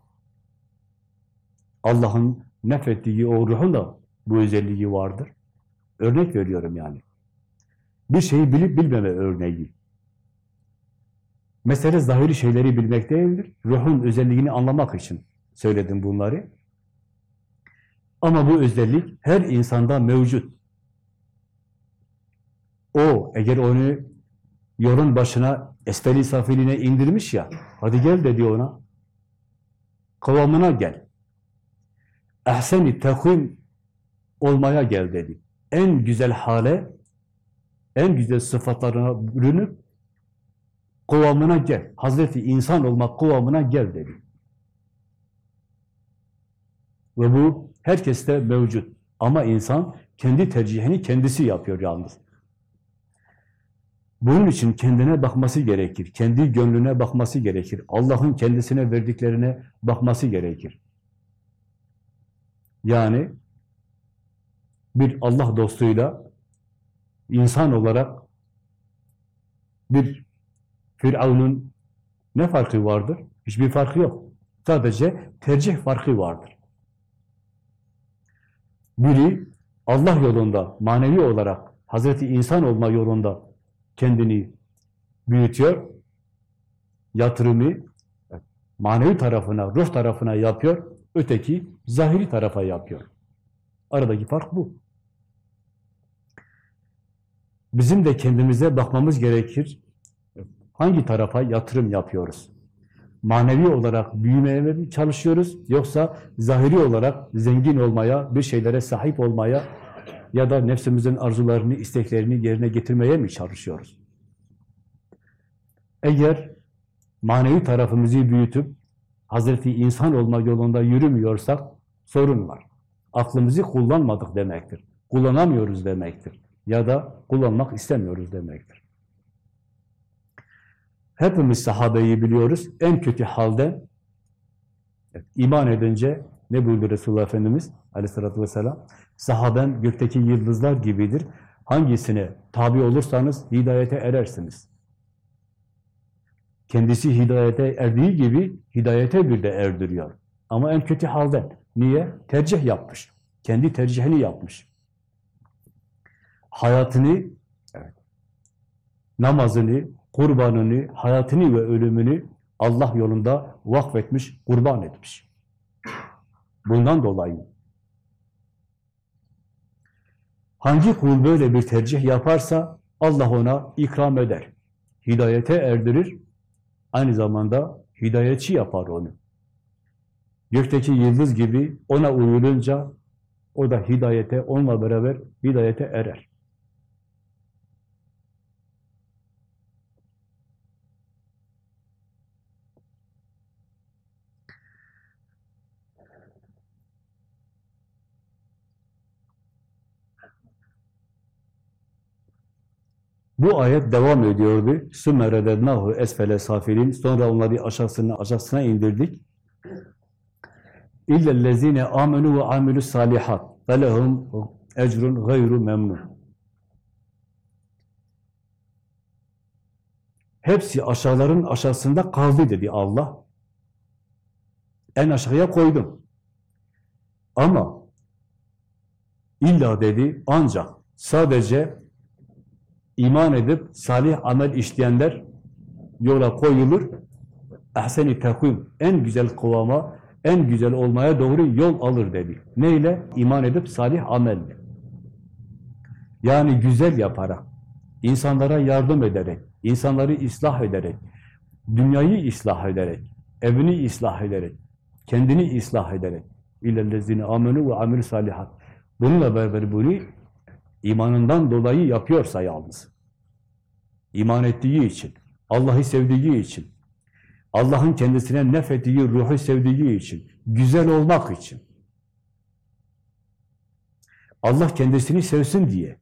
Allah'ın nefettiği o ruhun da bu özelliği vardır. Örnek veriyorum yani. Bir şeyi bilip bilmeme örneği. Mesele zahiri şeyleri bilmek değildir. Ruhun özelliğini anlamak için söyledim bunları. Ama bu özellik her insanda mevcut. O eğer onu yolun başına esfeli safiline indirmiş ya, hadi gel dedi ona. Kıvamına gel. Ehsen-i tekvim olmaya gel dedi. En güzel hale, en güzel sıfatlarına bürünüp kıvamına gel. Hazreti insan olmak kıvamına gel dedi. Ve bu herkeste mevcut. Ama insan kendi tercihini kendisi yapıyor yalnız. Bunun için kendine bakması gerekir. Kendi gönlüne bakması gerekir. Allah'ın kendisine verdiklerine bakması gerekir. Yani bir Allah dostuyla insan olarak bir Firavun'un ne farkı vardır? Hiçbir farkı yok. Sadece tercih farkı vardır. Biri Allah yolunda manevi olarak Hazreti insan olma yolunda kendini büyütüyor, yatırımı manevi tarafına, ruh tarafına yapıyor, öteki zahiri tarafa yapıyor. Aradaki fark bu. Bizim de kendimize bakmamız gerekir. Hangi tarafa yatırım yapıyoruz? Manevi olarak büyümeye mi çalışıyoruz? Yoksa zahiri olarak zengin olmaya, bir şeylere sahip olmaya ya da nefsimizin arzularını, isteklerini yerine getirmeye mi çalışıyoruz? Eğer manevi tarafımızı büyütüp Hazreti insan olma yolunda yürümüyorsak sorun var. Aklımızı kullanmadık demektir. Kullanamıyoruz demektir. Ya da kullanmak istemiyoruz demektir. Hepimiz sahabeyi biliyoruz. En kötü halde iman edince ne buyurdu Resulullah Efendimiz aleyhissalatü vesselam? Sahaben gökteki yıldızlar gibidir. Hangisine tabi olursanız hidayete erersiniz. Kendisi hidayete erdiği gibi hidayete bir de erdiriyor. Ama en kötü halde. Niye? Tercih yapmış. Kendi tercihini yapmış. Hayatını, namazını, kurbanını, hayatını ve ölümünü Allah yolunda vakfetmiş, kurban etmiş. Bundan dolayı hangi kul böyle bir tercih yaparsa Allah ona ikram eder. Hidayete erdirir, aynı zamanda hidayetçi yapar onu. Gökteki yıldız gibi ona uyulunca o da hidayete, onunla beraber hidayete erer. Bu ayet devam ediyordu. Sümme redednahu esfele safilin. Sonra onları aşağısına aşağısına indirdik. İllellezine amenu ve amilus salihat. Felehum ecrun gayru memnun. Hepsi aşağıların aşağısında kaldı dedi Allah. En aşağıya koydum. Ama illa dedi ancak sadece iman edip salih amel işleyenler yola koyulur. Ehsen-i tekvim, en güzel kıvama, en güzel olmaya doğru yol alır dedi. Neyle? İman edip salih amelle. Yani güzel yaparak, insanlara yardım ederek, insanları ıslah ederek, dünyayı ıslah ederek, evini ıslah ederek, kendini ıslah ederek. İllellezine amenu ve amel salihat. Bununla beraber bunu imanından dolayı yapıyorsa yalnız. İman ettiği için, Allah'ı sevdiği için, Allah'ın kendisine nefettiği ruhu sevdiği için, güzel olmak için. Allah kendisini sevsin diye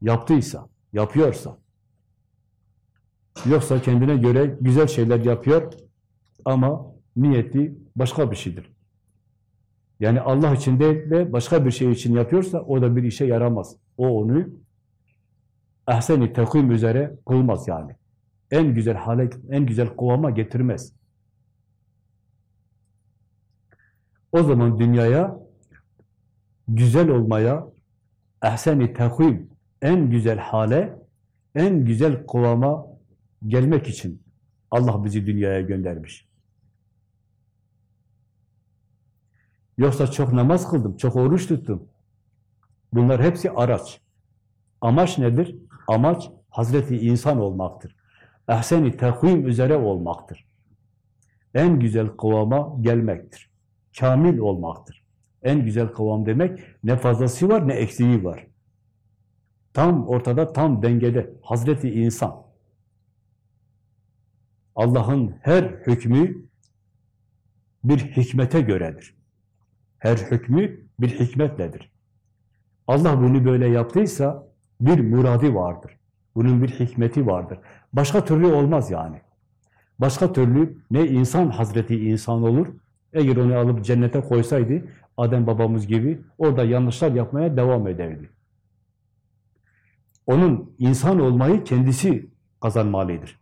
yaptıysa, yapıyorsa, yoksa kendine göre güzel şeyler yapıyor ama niyeti başka bir şeydir. Yani Allah için değil de başka bir şey için yapıyorsa o da bir işe yaramaz. O onu ehsen-i tekvim üzere kılmaz yani. En güzel hale, en güzel kıvama getirmez. O zaman dünyaya güzel olmaya, ehsen-i tekvim en güzel hale, en güzel kıvama gelmek için Allah bizi dünyaya göndermiş. Yoksa çok namaz kıldım, çok oruç tuttum. Bunlar hepsi araç. Amaç nedir? Amaç Hazreti insan olmaktır. Ehsen-i tekvim üzere olmaktır. En güzel kıvama gelmektir. Kamil olmaktır. En güzel kıvam demek ne fazlası var ne eksiği var. Tam ortada, tam dengede. Hazreti insan. Allah'ın her hükmü bir hikmete göredir. Her hükmü bir hikmetledir. Allah bunu böyle yaptıysa bir muradi vardır. Bunun bir hikmeti vardır. Başka türlü olmaz yani. Başka türlü ne insan Hazreti insan olur, eğer onu alıp cennete koysaydı, Adem babamız gibi orada yanlışlar yapmaya devam ederdi. Onun insan olmayı kendisi kazanmalıdır.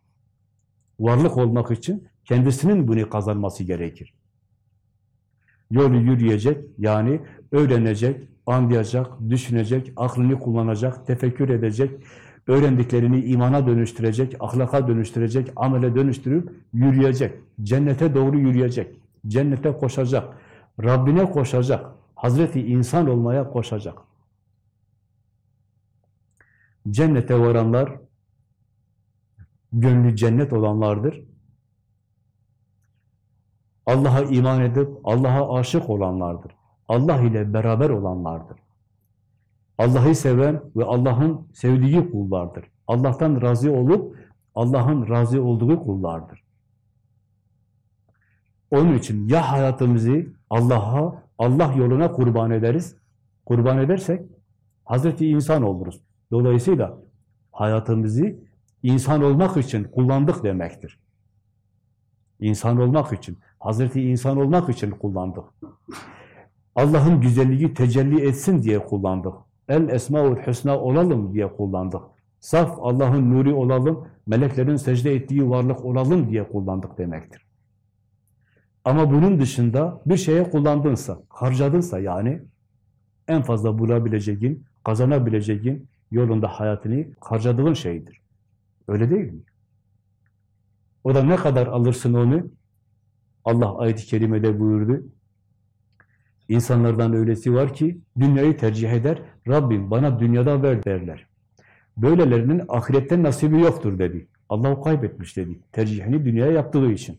Varlık olmak için kendisinin bunu kazanması gerekir. Yolu yürüyecek, yani öğrenecek, anlayacak, düşünecek, aklını kullanacak, tefekkür edecek, öğrendiklerini imana dönüştürecek, ahlaka dönüştürecek, amele dönüştürüp yürüyecek, cennete doğru yürüyecek, cennete koşacak, Rabbine koşacak, Hazreti insan olmaya koşacak. Cennete varanlar, gönlü cennet olanlardır. Allah'a iman edip Allah'a aşık olanlardır. Allah ile beraber olanlardır. Allah'ı seven ve Allah'ın sevdiği kullardır. Allah'tan razı olup Allah'ın razı olduğu kullardır. Onun için ya hayatımızı Allah'a, Allah yoluna kurban ederiz. Kurban edersek Hazreti insan oluruz. Dolayısıyla hayatımızı insan olmak için kullandık demektir. İnsan olmak için, Hazreti insan olmak için kullandık. Allah'ın güzelliği tecelli etsin diye kullandık. El esmaul husna olalım diye kullandık. Saf Allah'ın nuri olalım, meleklerin secde ettiği varlık olalım diye kullandık demektir. Ama bunun dışında bir şeye kullandınsa, harcadınsa yani en fazla bulabileceğin, kazanabileceğin yolunda hayatını harcadığın şeydir. Öyle değil mi? O da ne kadar alırsın onu? Allah ayet-i kerimede buyurdu. İnsanlardan öylesi var ki dünyayı tercih eder, Rabbim bana dünyada ver derler. Böylelerinin ahiretten nasibi yoktur dedi. Allah o kaybetmiş dedi. Tercihini dünyaya yaptığı için.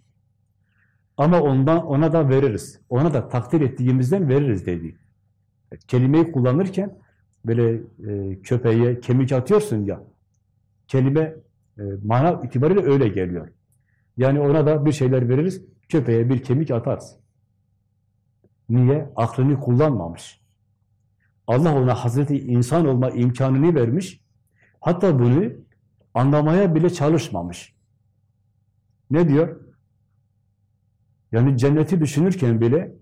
Ama ondan ona da veririz. Ona da takdir ettiğimizden veririz dedi. Kelimeyi kullanırken böyle e, köpeğe kemik atıyorsun ya. Kelime e, mana itibariyle öyle geliyor. Yani ona da bir şeyler veririz, köpeğe bir kemik atarız. Niye? Aklını kullanmamış. Allah ona Hazreti insan olma imkanını vermiş. Hatta bunu anlamaya bile çalışmamış. Ne diyor? Yani cenneti düşünürken bile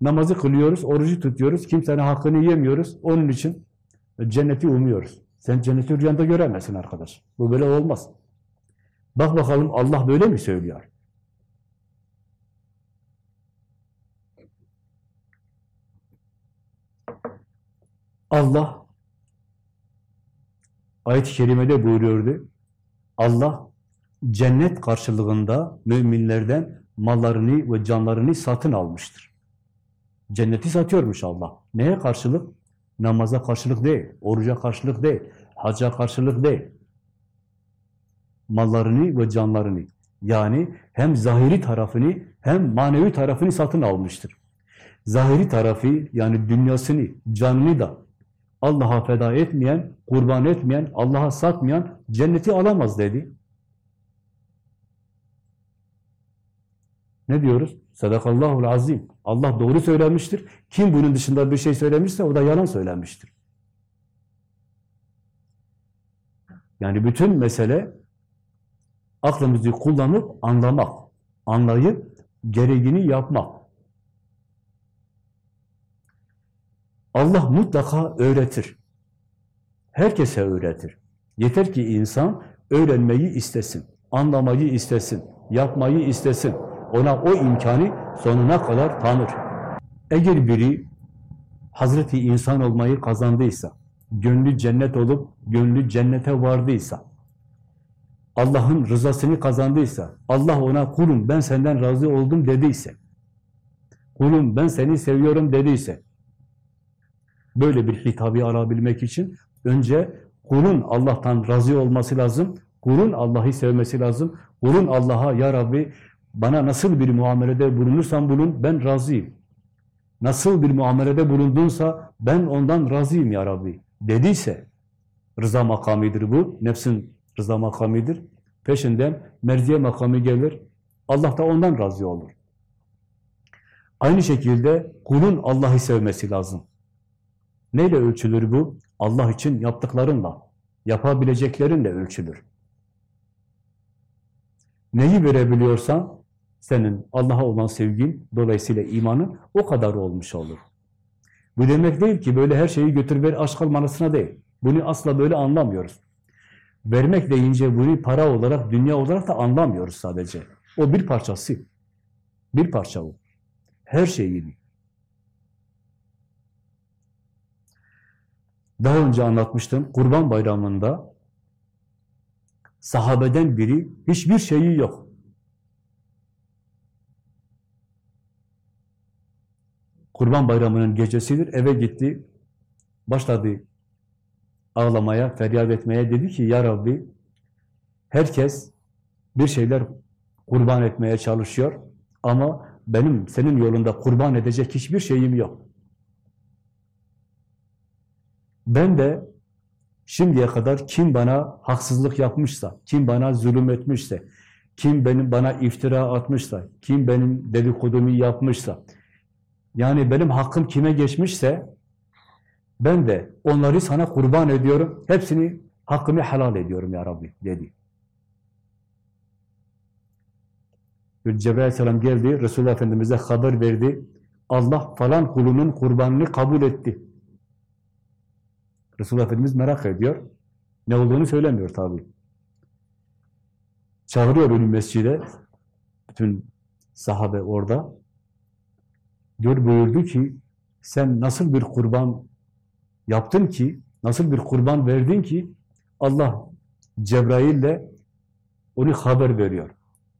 namazı kılıyoruz, orucu tutuyoruz, kimsenin hakkını yemiyoruz. Onun için cenneti umuyoruz. Sen cenneti rüyanda göremezsin arkadaş. Bu böyle olmaz. Bak bakalım Allah böyle mi söylüyor? Allah ayet-i kerimede buyuruyordu. Allah cennet karşılığında müminlerden mallarını ve canlarını satın almıştır. Cenneti satıyormuş Allah. Neye karşılık? Namaza karşılık değil, oruca karşılık değil, hacca karşılık değil. Mallarını ve canlarını yani hem zahiri tarafını hem manevi tarafını satın almıştır. Zahiri tarafı yani dünyasını, canını da Allah'a feda etmeyen, kurban etmeyen, Allah'a satmayan cenneti alamaz dedi. Ne diyoruz? Sadakallahul azim. Allah doğru söylemiştir. Kim bunun dışında bir şey söylemişse o da yalan söylemiştir. Yani bütün mesele aklımızı kullanıp anlamak, anlayıp gereğini yapmak. Allah mutlaka öğretir. Herkese öğretir. Yeter ki insan öğrenmeyi istesin, anlamayı istesin, yapmayı istesin. Ona o imkanı sonuna kadar tanır. Eğer biri Hazreti insan olmayı kazandıysa, gönlü cennet olup, gönlü cennete vardıysa, Allah'ın rızasını kazandıysa, Allah ona kulum ben senden razı oldum dediyse, kulum ben seni seviyorum dediyse, böyle bir hitabı alabilmek için önce kulun Allah'tan razı olması lazım, kulun Allah'ı sevmesi lazım, kulun Allah'a ya Rabbi bana nasıl bir muamelede bulunursan bulun ben razıyım. Nasıl bir muamelede bulundunsa ben ondan razıyım ya Rabbi dediyse rıza makamidir bu. Nefsin rıza makamidir. Peşinden merziye makamı gelir. Allah da ondan razı olur. Aynı şekilde kulun Allah'ı sevmesi lazım. Neyle ölçülür bu? Allah için yaptıklarınla, yapabileceklerinle ölçülür. Neyi verebiliyorsan senin Allah'a olan sevgin, dolayısıyla imanın o kadar olmuş olur. Bu demek değil ki böyle her şeyi götür ver aşk almanısına değil. Bunu asla böyle anlamıyoruz. Vermek deyince bunu para olarak, dünya olarak da anlamıyoruz sadece. O bir parçası. Bir parça o. Her şeyini. Daha önce anlatmıştım. Kurban Bayramı'nda sahabeden biri hiçbir şeyi yok. Kurban Bayramı'nın gecesidir. Eve gitti. Başladı ağlamaya, feryat etmeye. Dedi ki ya Rabbi herkes bir şeyler kurban etmeye çalışıyor ama benim senin yolunda kurban edecek hiçbir şeyim yok. Ben de şimdiye kadar kim bana haksızlık yapmışsa, kim bana zulüm etmişse, kim benim bana iftira atmışsa, kim benim dedikodumu yapmışsa, yani benim hakkım kime geçmişse, ben de onları sana kurban ediyorum, hepsini hakkımı helal ediyorum ya Rabbi dedi. Cebrail Aleyhisselam geldi, Resulullah Efendimiz'e haber verdi. Allah falan kulunun kurbanını kabul etti. Resulullah Efendimiz merak ediyor. Ne olduğunu söylemiyor tabi. Çağırıyor onu mescide. Bütün sahabe orada. Diyor buyurdu ki sen nasıl bir kurban yaptın ki, nasıl bir kurban verdin ki Allah Cebrail'le onu haber veriyor.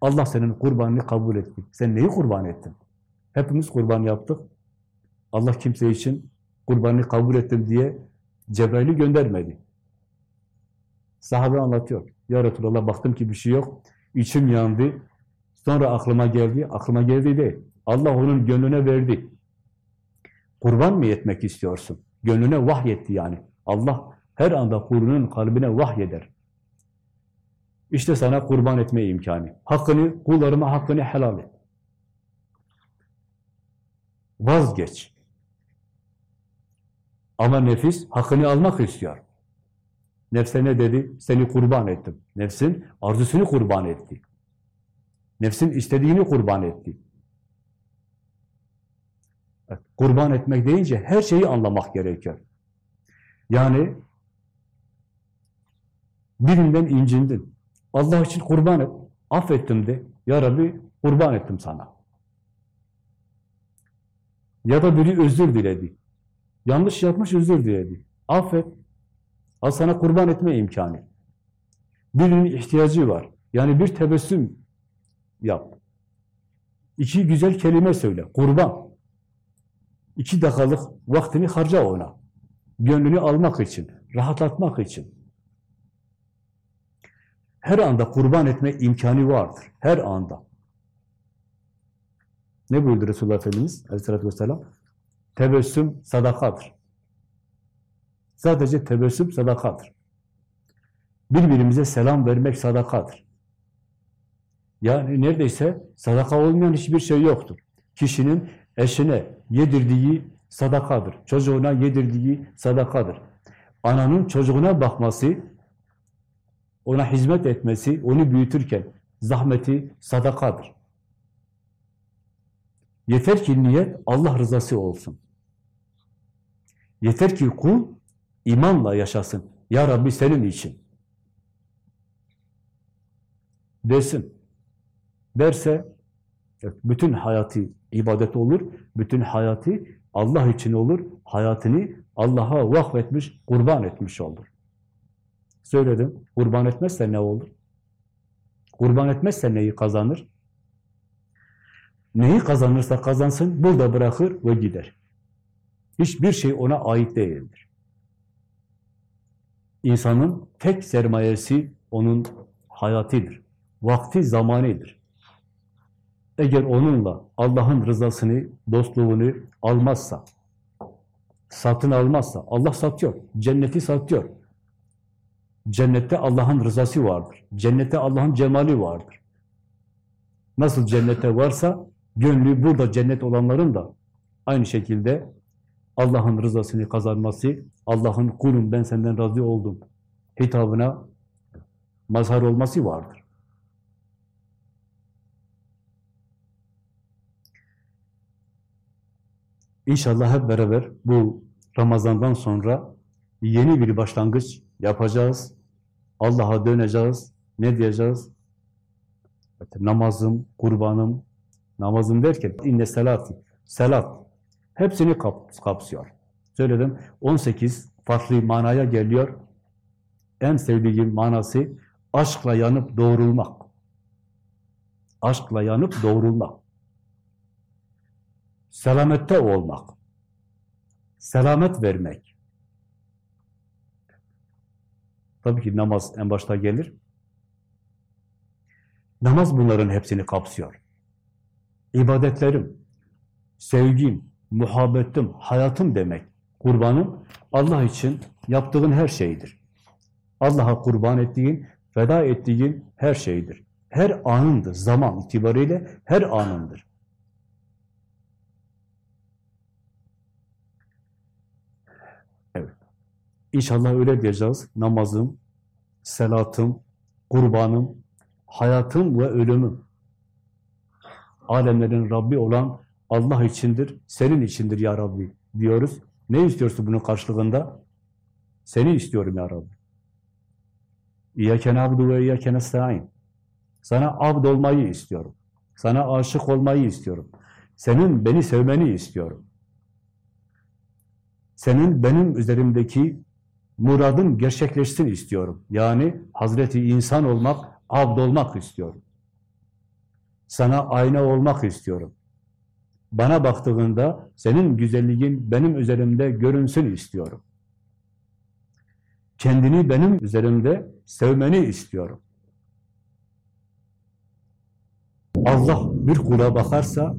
Allah senin kurbanını kabul etti. Sen neyi kurban ettin? Hepimiz kurban yaptık. Allah kimse için kurbanını kabul ettim diye Cebrail'i göndermedi. Sahabe anlatıyor. Ya Resulallah baktım ki bir şey yok. İçim yandı. Sonra aklıma geldi. Aklıma geldi değil. Allah onun gönlüne verdi. Kurban mı etmek istiyorsun? Gönlüne vahyetti yani. Allah her anda kulunun kalbine vahyeder. İşte sana kurban etme imkanı. Hakkını, kullarıma hakkını helal et. Vazgeç. Ama nefis hakkını almak istiyor. Nefse ne dedi? Seni kurban ettim. Nefsin arzusunu kurban etti. Nefsin istediğini kurban etti. Kurban etmek deyince her şeyi anlamak gerekiyor. Yani birinden incindin. Allah için kurban et. Affettim de. Ya Rabbi kurban ettim sana. Ya da biri özür diledi. Yanlış yapmış özür diledi. Affet. Al sana kurban etme imkanı. Birinin ihtiyacı var. Yani bir tebessüm yap. İki güzel kelime söyle. Kurban. İki dakikalık vaktini harca ona. Gönlünü almak için, rahatlatmak için. Her anda kurban etme imkanı vardır. Her anda. Ne buyurdu Resulullah Efendimiz aleyhissalatü vesselam? Tebessüm sadakadır. Sadece tebessüm sadakadır. Birbirimize selam vermek sadakadır. Yani neredeyse sadaka olmayan hiçbir şey yoktur. Kişinin eşine yedirdiği sadakadır. Çocuğuna yedirdiği sadakadır. Ananın çocuğuna bakması, ona hizmet etmesi, onu büyütürken zahmeti sadakadır. Yeter ki niyet Allah rızası olsun. Yeter ki kul imanla yaşasın. Ya Rabbi senin için. Desin. Derse bütün hayatı ibadet olur, bütün hayatı Allah için olur, hayatını Allah'a vakfetmiş, kurban etmiş olur. Söyledim, kurban etmezse ne olur? Kurban etmezse neyi kazanır? Neyi kazanırsa kazansın, burada bırakır ve gider. Hiçbir şey ona ait değildir. İnsanın tek sermayesi onun hayatıdır. Vakti zamanidir. Eğer onunla Allah'ın rızasını, dostluğunu almazsa, satın almazsa, Allah satıyor, cenneti satıyor. Cennette Allah'ın rızası vardır. Cennette Allah'ın cemali vardır. Nasıl cennette varsa, gönlü burada cennet olanların da aynı şekilde Allah'ın rızasını kazanması, Allah'ın kulum ben senden razı oldum hitabına mazhar olması vardır. İnşallah hep beraber bu Ramazan'dan sonra yeni bir başlangıç yapacağız. Allah'a döneceğiz. Ne diyeceğiz? Namazım, kurbanım, namazım derken inne selati, selat hepsini kap kapsıyor. Söyledim 18 farklı manaya geliyor. En sevdiğim manası aşkla yanıp doğrulmak. Aşkla yanıp doğrulmak. Selamette olmak. Selamet vermek. Tabii ki namaz en başta gelir. Namaz bunların hepsini kapsıyor. İbadetlerim, sevgim, muhabbetim, hayatım demek. Kurbanım Allah için yaptığın her şeydir. Allah'a kurban ettiğin, feda ettiğin her şeydir. Her anındır, zaman itibariyle her anındır. Evet. İnşallah öyle diyeceğiz. Namazım, selatım, kurbanım, hayatım ve ölümüm. Alemlerin Rabbi olan Allah içindir, senin içindir ya Rabbi diyoruz. Ne istiyorsun bunun karşılığında? Seni istiyorum ya Rabbi. İyyâke nâbudu ve iyyâke nesta'in. Sana abd olmayı istiyorum. Sana aşık olmayı istiyorum. Senin beni sevmeni istiyorum. Senin benim üzerimdeki muradın gerçekleşsin istiyorum. Yani Hazreti insan olmak, abd olmak istiyorum. Sana ayna olmak istiyorum. Bana baktığında senin güzelliğin benim üzerimde görünsün istiyorum. Kendini benim üzerimde sevmeni istiyorum. Allah bir kula bakarsa,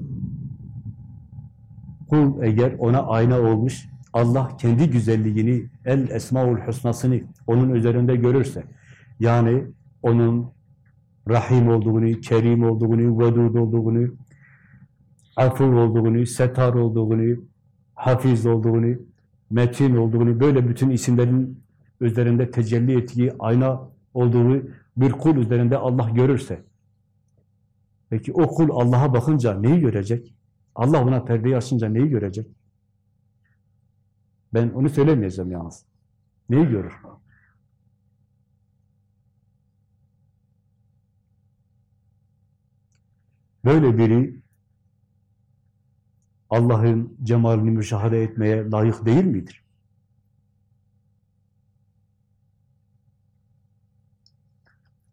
kul eğer ona ayna olmuş, Allah kendi güzelliğini, el esmaul husnasını onun üzerinde görürse, yani onun rahim olduğunu, kerim olduğunu, vedud olduğunu, afur olduğunu, setar olduğunu, hafiz olduğunu, metin olduğunu, böyle bütün isimlerin üzerinde tecelli ettiği ayna olduğu bir kul üzerinde Allah görürse, peki o kul Allah'a bakınca neyi görecek? Allah ona perdeyi açınca neyi görecek? Ben onu söylemeyeceğim yalnız. Neyi görür? Böyle biri Allah'ın cemalini müşahede etmeye layık değil midir?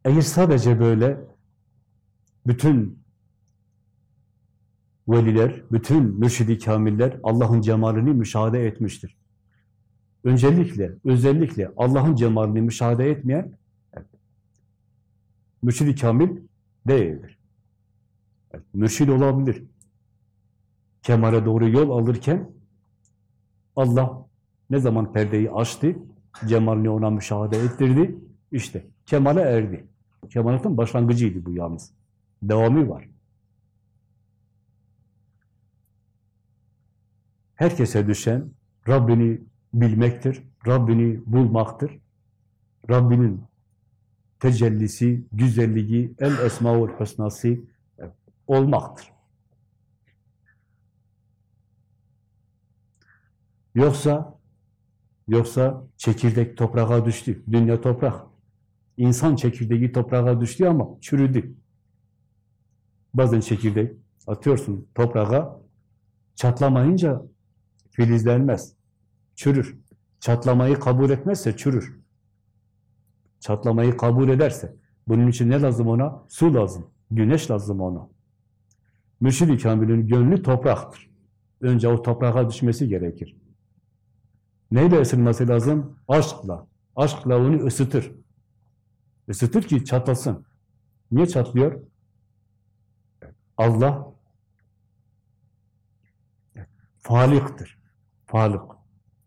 Eğer sadece böyle bütün veliler, bütün mürşidi kamiller Allah'ın cemalini müşahede etmiştir. Öncelikle, özellikle Allah'ın cemalini müşahede etmeyen mürşidi kamil değildir. Mürşid olabilir. Kemale doğru yol alırken Allah ne zaman perdeyi açtı, cemalini ona müşahede ettirdi, işte kemale erdi. Kemalatın başlangıcıydı bu yalnız. Devamı var. Herkese düşen Rabbini bilmektir, Rabbini bulmaktır. Rabbinin tecellisi, güzelliği, el esmaul husnası olmaktır. Yoksa yoksa çekirdek toprağa düştü. Dünya toprak. İnsan çekirdeği toprağa düştü ama çürüdü. Bazen çekirdek atıyorsun toprağa çatlamayınca filizlenmez, çürür. Çatlamayı kabul etmezse çürür. Çatlamayı kabul ederse, bunun için ne lazım ona? Su lazım, güneş lazım ona. Mürşid-i Kamil'in gönlü topraktır. Önce o toprağa düşmesi gerekir. Neyle ısınması lazım? Aşkla. Aşkla onu ısıtır. Isıtır ki çatlasın. Niye çatlıyor? Allah faliktir. Falik.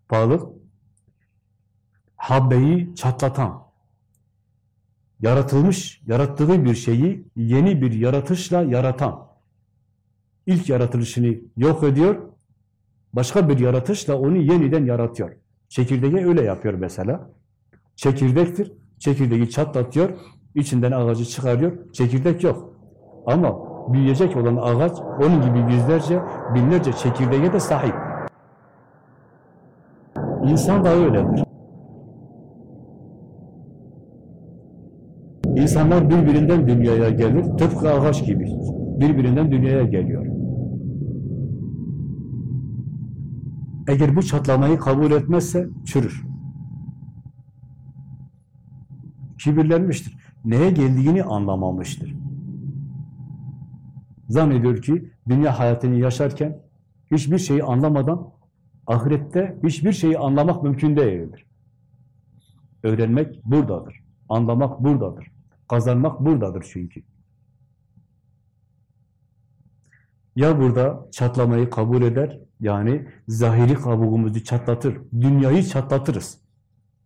Falik habbeyi çatlatan, yaratılmış, yarattığı bir şeyi yeni bir yaratışla yaratan, ilk yaratılışını yok ediyor, başka bir yaratışla onu yeniden yaratıyor. Çekirdeğe öyle yapıyor mesela. Çekirdektir, çekirdeği çatlatıyor, içinden ağacı çıkarıyor, çekirdek yok. Ama büyüyecek olan ağaç, onun gibi yüzlerce, binlerce çekirdeğe de sahip. İnsan da öyledir. İnsanlar birbirinden dünyaya gelir, tıpkı ağaç gibi. Birbirinden dünyaya geliyor. Eğer bu çatlamayı kabul etmezse çürür. Kibirlenmiştir. Neye geldiğini anlamamıştır. Zannediyor ki dünya hayatını yaşarken hiçbir şeyi anlamadan ahirette hiçbir şeyi anlamak mümkün değildir. Öğrenmek buradadır. Anlamak buradadır. Kazanmak buradadır çünkü. Ya burada çatlamayı kabul eder, yani zahiri kabuğumuzu çatlatır, dünyayı çatlatırız.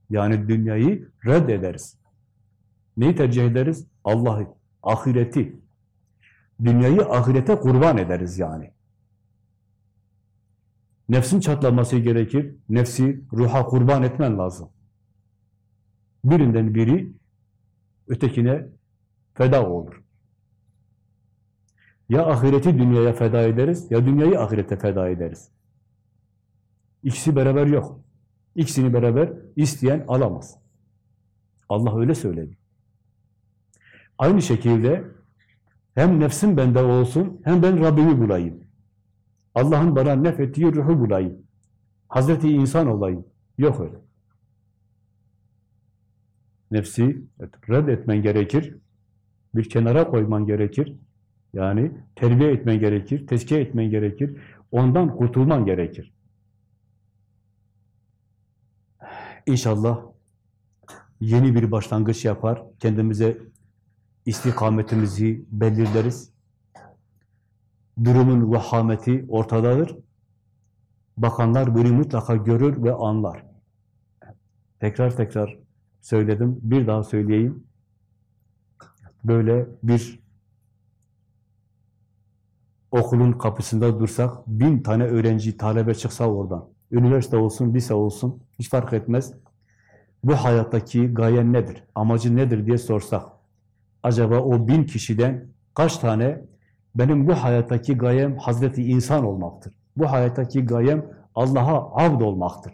Yani dünyayı reddederiz. Neyi tercih ederiz? Allah'ı, ahireti. Dünyayı ahirete kurban ederiz yani. Nefsin çatlaması gerekir, nefsi ruha kurban etmen lazım. Birinden biri ötekine feda olur. Ya ahireti dünyaya feda ederiz, ya dünyayı ahirete feda ederiz. İkisi beraber yok. İkisini beraber isteyen alamaz. Allah öyle söyledi. Aynı şekilde hem nefsim bende olsun, hem ben Rabbimi bulayım. Allah'ın bana nefettiği ruhu bulayım. Hazreti insan olayım. Yok öyle. Nefsi reddetmen gerekir. Bir kenara koyman gerekir. Yani terbiye etmen gerekir, tezkiye etmen gerekir. Ondan kurtulman gerekir. İnşallah yeni bir başlangıç yapar. Kendimize istikametimizi belirleriz. Durumun vahameti ortadadır. Bakanlar bunu mutlaka görür ve anlar. Tekrar tekrar söyledim, bir daha söyleyeyim. Böyle bir okulun kapısında dursak, bin tane öğrenci, talebe çıksa oradan, üniversite olsun, lise olsun, hiç fark etmez. Bu hayattaki gayen nedir, amacı nedir diye sorsak, acaba o bin kişiden kaç tane benim bu hayattaki gayem Hazreti insan olmaktır. Bu hayattaki gayem Allah'a abd olmaktır.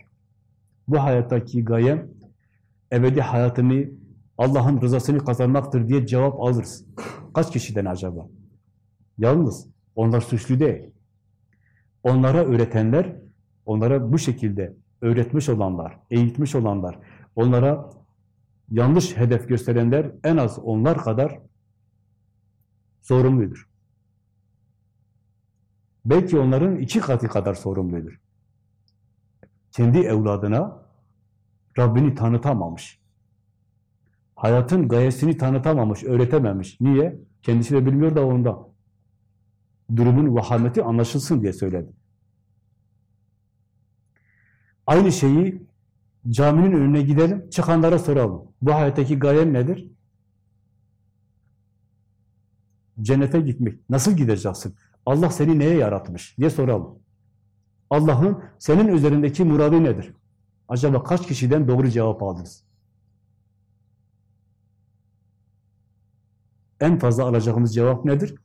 Bu hayattaki gayem ebedi hayatımı Allah'ın rızasını kazanmaktır diye cevap alırız. Kaç kişiden acaba? Yalnız onlar suçlu değil. Onlara öğretenler, onlara bu şekilde öğretmiş olanlar, eğitmiş olanlar, onlara yanlış hedef gösterenler en az onlar kadar sorumludur. Belki onların iki katı kadar sorumludur. Kendi evladına Rabbini tanıtamamış. Hayatın gayesini tanıtamamış, öğretememiş. Niye? Kendisi de bilmiyor da ondan. Durumun vahameti anlaşılsın diye söyledi. Aynı şeyi caminin önüne gidelim, çıkanlara soralım. Bu hayattaki gayen nedir? Cennete gitmek. Nasıl gideceksin? Allah seni neye yaratmış diye soralım. Allah'ın senin üzerindeki muradı nedir? Acaba kaç kişiden doğru cevap aldınız? En fazla alacağımız cevap nedir?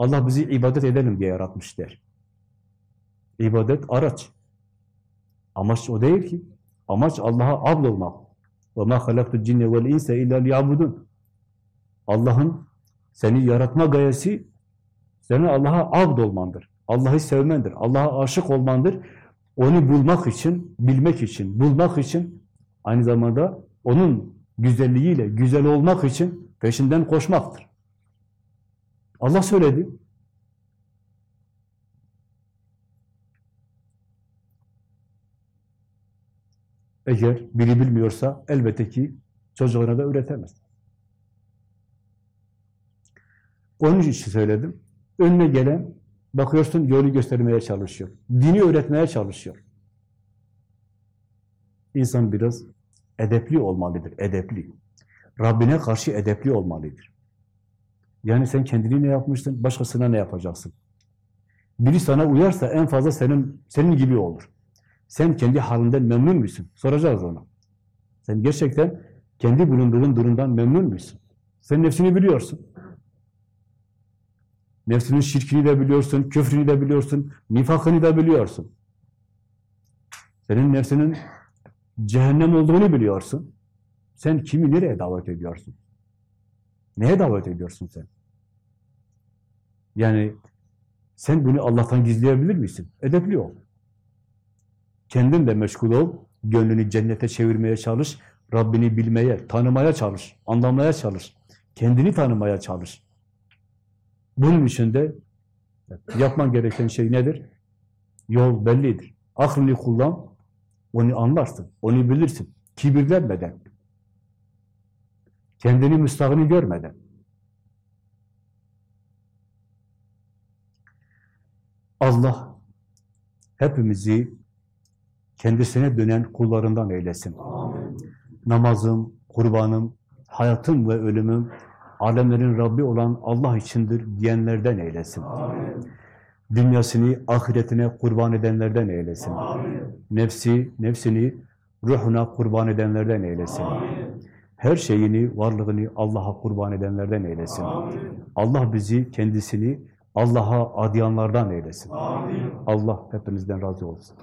Allah bizi ibadet edelim diye yaratmış der. İbadet araç. Amaç o değil ki. Amaç Allah'a abd olmak. وَمَا خَلَقْتُ الْجِنَّ وَالْاِنْسَ اِلَّا لِيَعْبُدُونَ Allah'ın seni yaratma gayesi senin Allah'a abd olmandır. Allah'ı sevmendir. Allah'a aşık olmandır. Onu bulmak için, bilmek için, bulmak için aynı zamanda onun güzelliğiyle güzel olmak için peşinden koşmaktır. Allah söyledi. Eğer biri bilmiyorsa elbette ki çocuğuna da öğretemez. Onun için söyledim. Önüne gelen bakıyorsun yolu göstermeye çalışıyor. Dini öğretmeye çalışıyor. İnsan biraz edepli olmalıdır, edepli. Rabbine karşı edepli olmalıdır. Yani sen kendini ne yapmışsın, başkasına ne yapacaksın? Biri sana uyarsa en fazla senin senin gibi olur. Sen kendi halinden memnun musun? Soracağız ona. Sen gerçekten kendi bulunduğun durumdan memnun musun? Sen nefsini biliyorsun. Nefsinin şirkini de biliyorsun, küfrünü de biliyorsun, nifakını da biliyorsun. Senin nefsinin cehennem olduğunu biliyorsun. Sen kimi nereye davet ediyorsun? Neye davet ediyorsun sen? Yani sen bunu Allah'tan gizleyebilir misin? Edepli ol. Kendin de meşgul ol, gönlünü cennete çevirmeye çalış, Rabbini bilmeye, tanımaya çalış, anlamaya çalış, kendini tanımaya çalış. Bunun için de yapman gereken şey nedir? Yol bellidir. Aklını kullan, onu anlarsın, onu bilirsin. Kibirlenmeden, kendini müstahını görmeden. Allah hepimizi kendisine dönen kullarından eylesin. Namazım, kurbanım, hayatım ve ölümüm alemlerin Rabbi olan Allah içindir diyenlerden eylesin. Dünyasını ahiretine kurban edenlerden eylesin. Nefsi, nefsini ruhuna kurban edenlerden eylesin. Her şeyini, varlığını Allah'a kurban edenlerden eylesin. Allah bizi, kendisini Allah'a adayanlardan eylesin. Allah hepinizden razı olsun.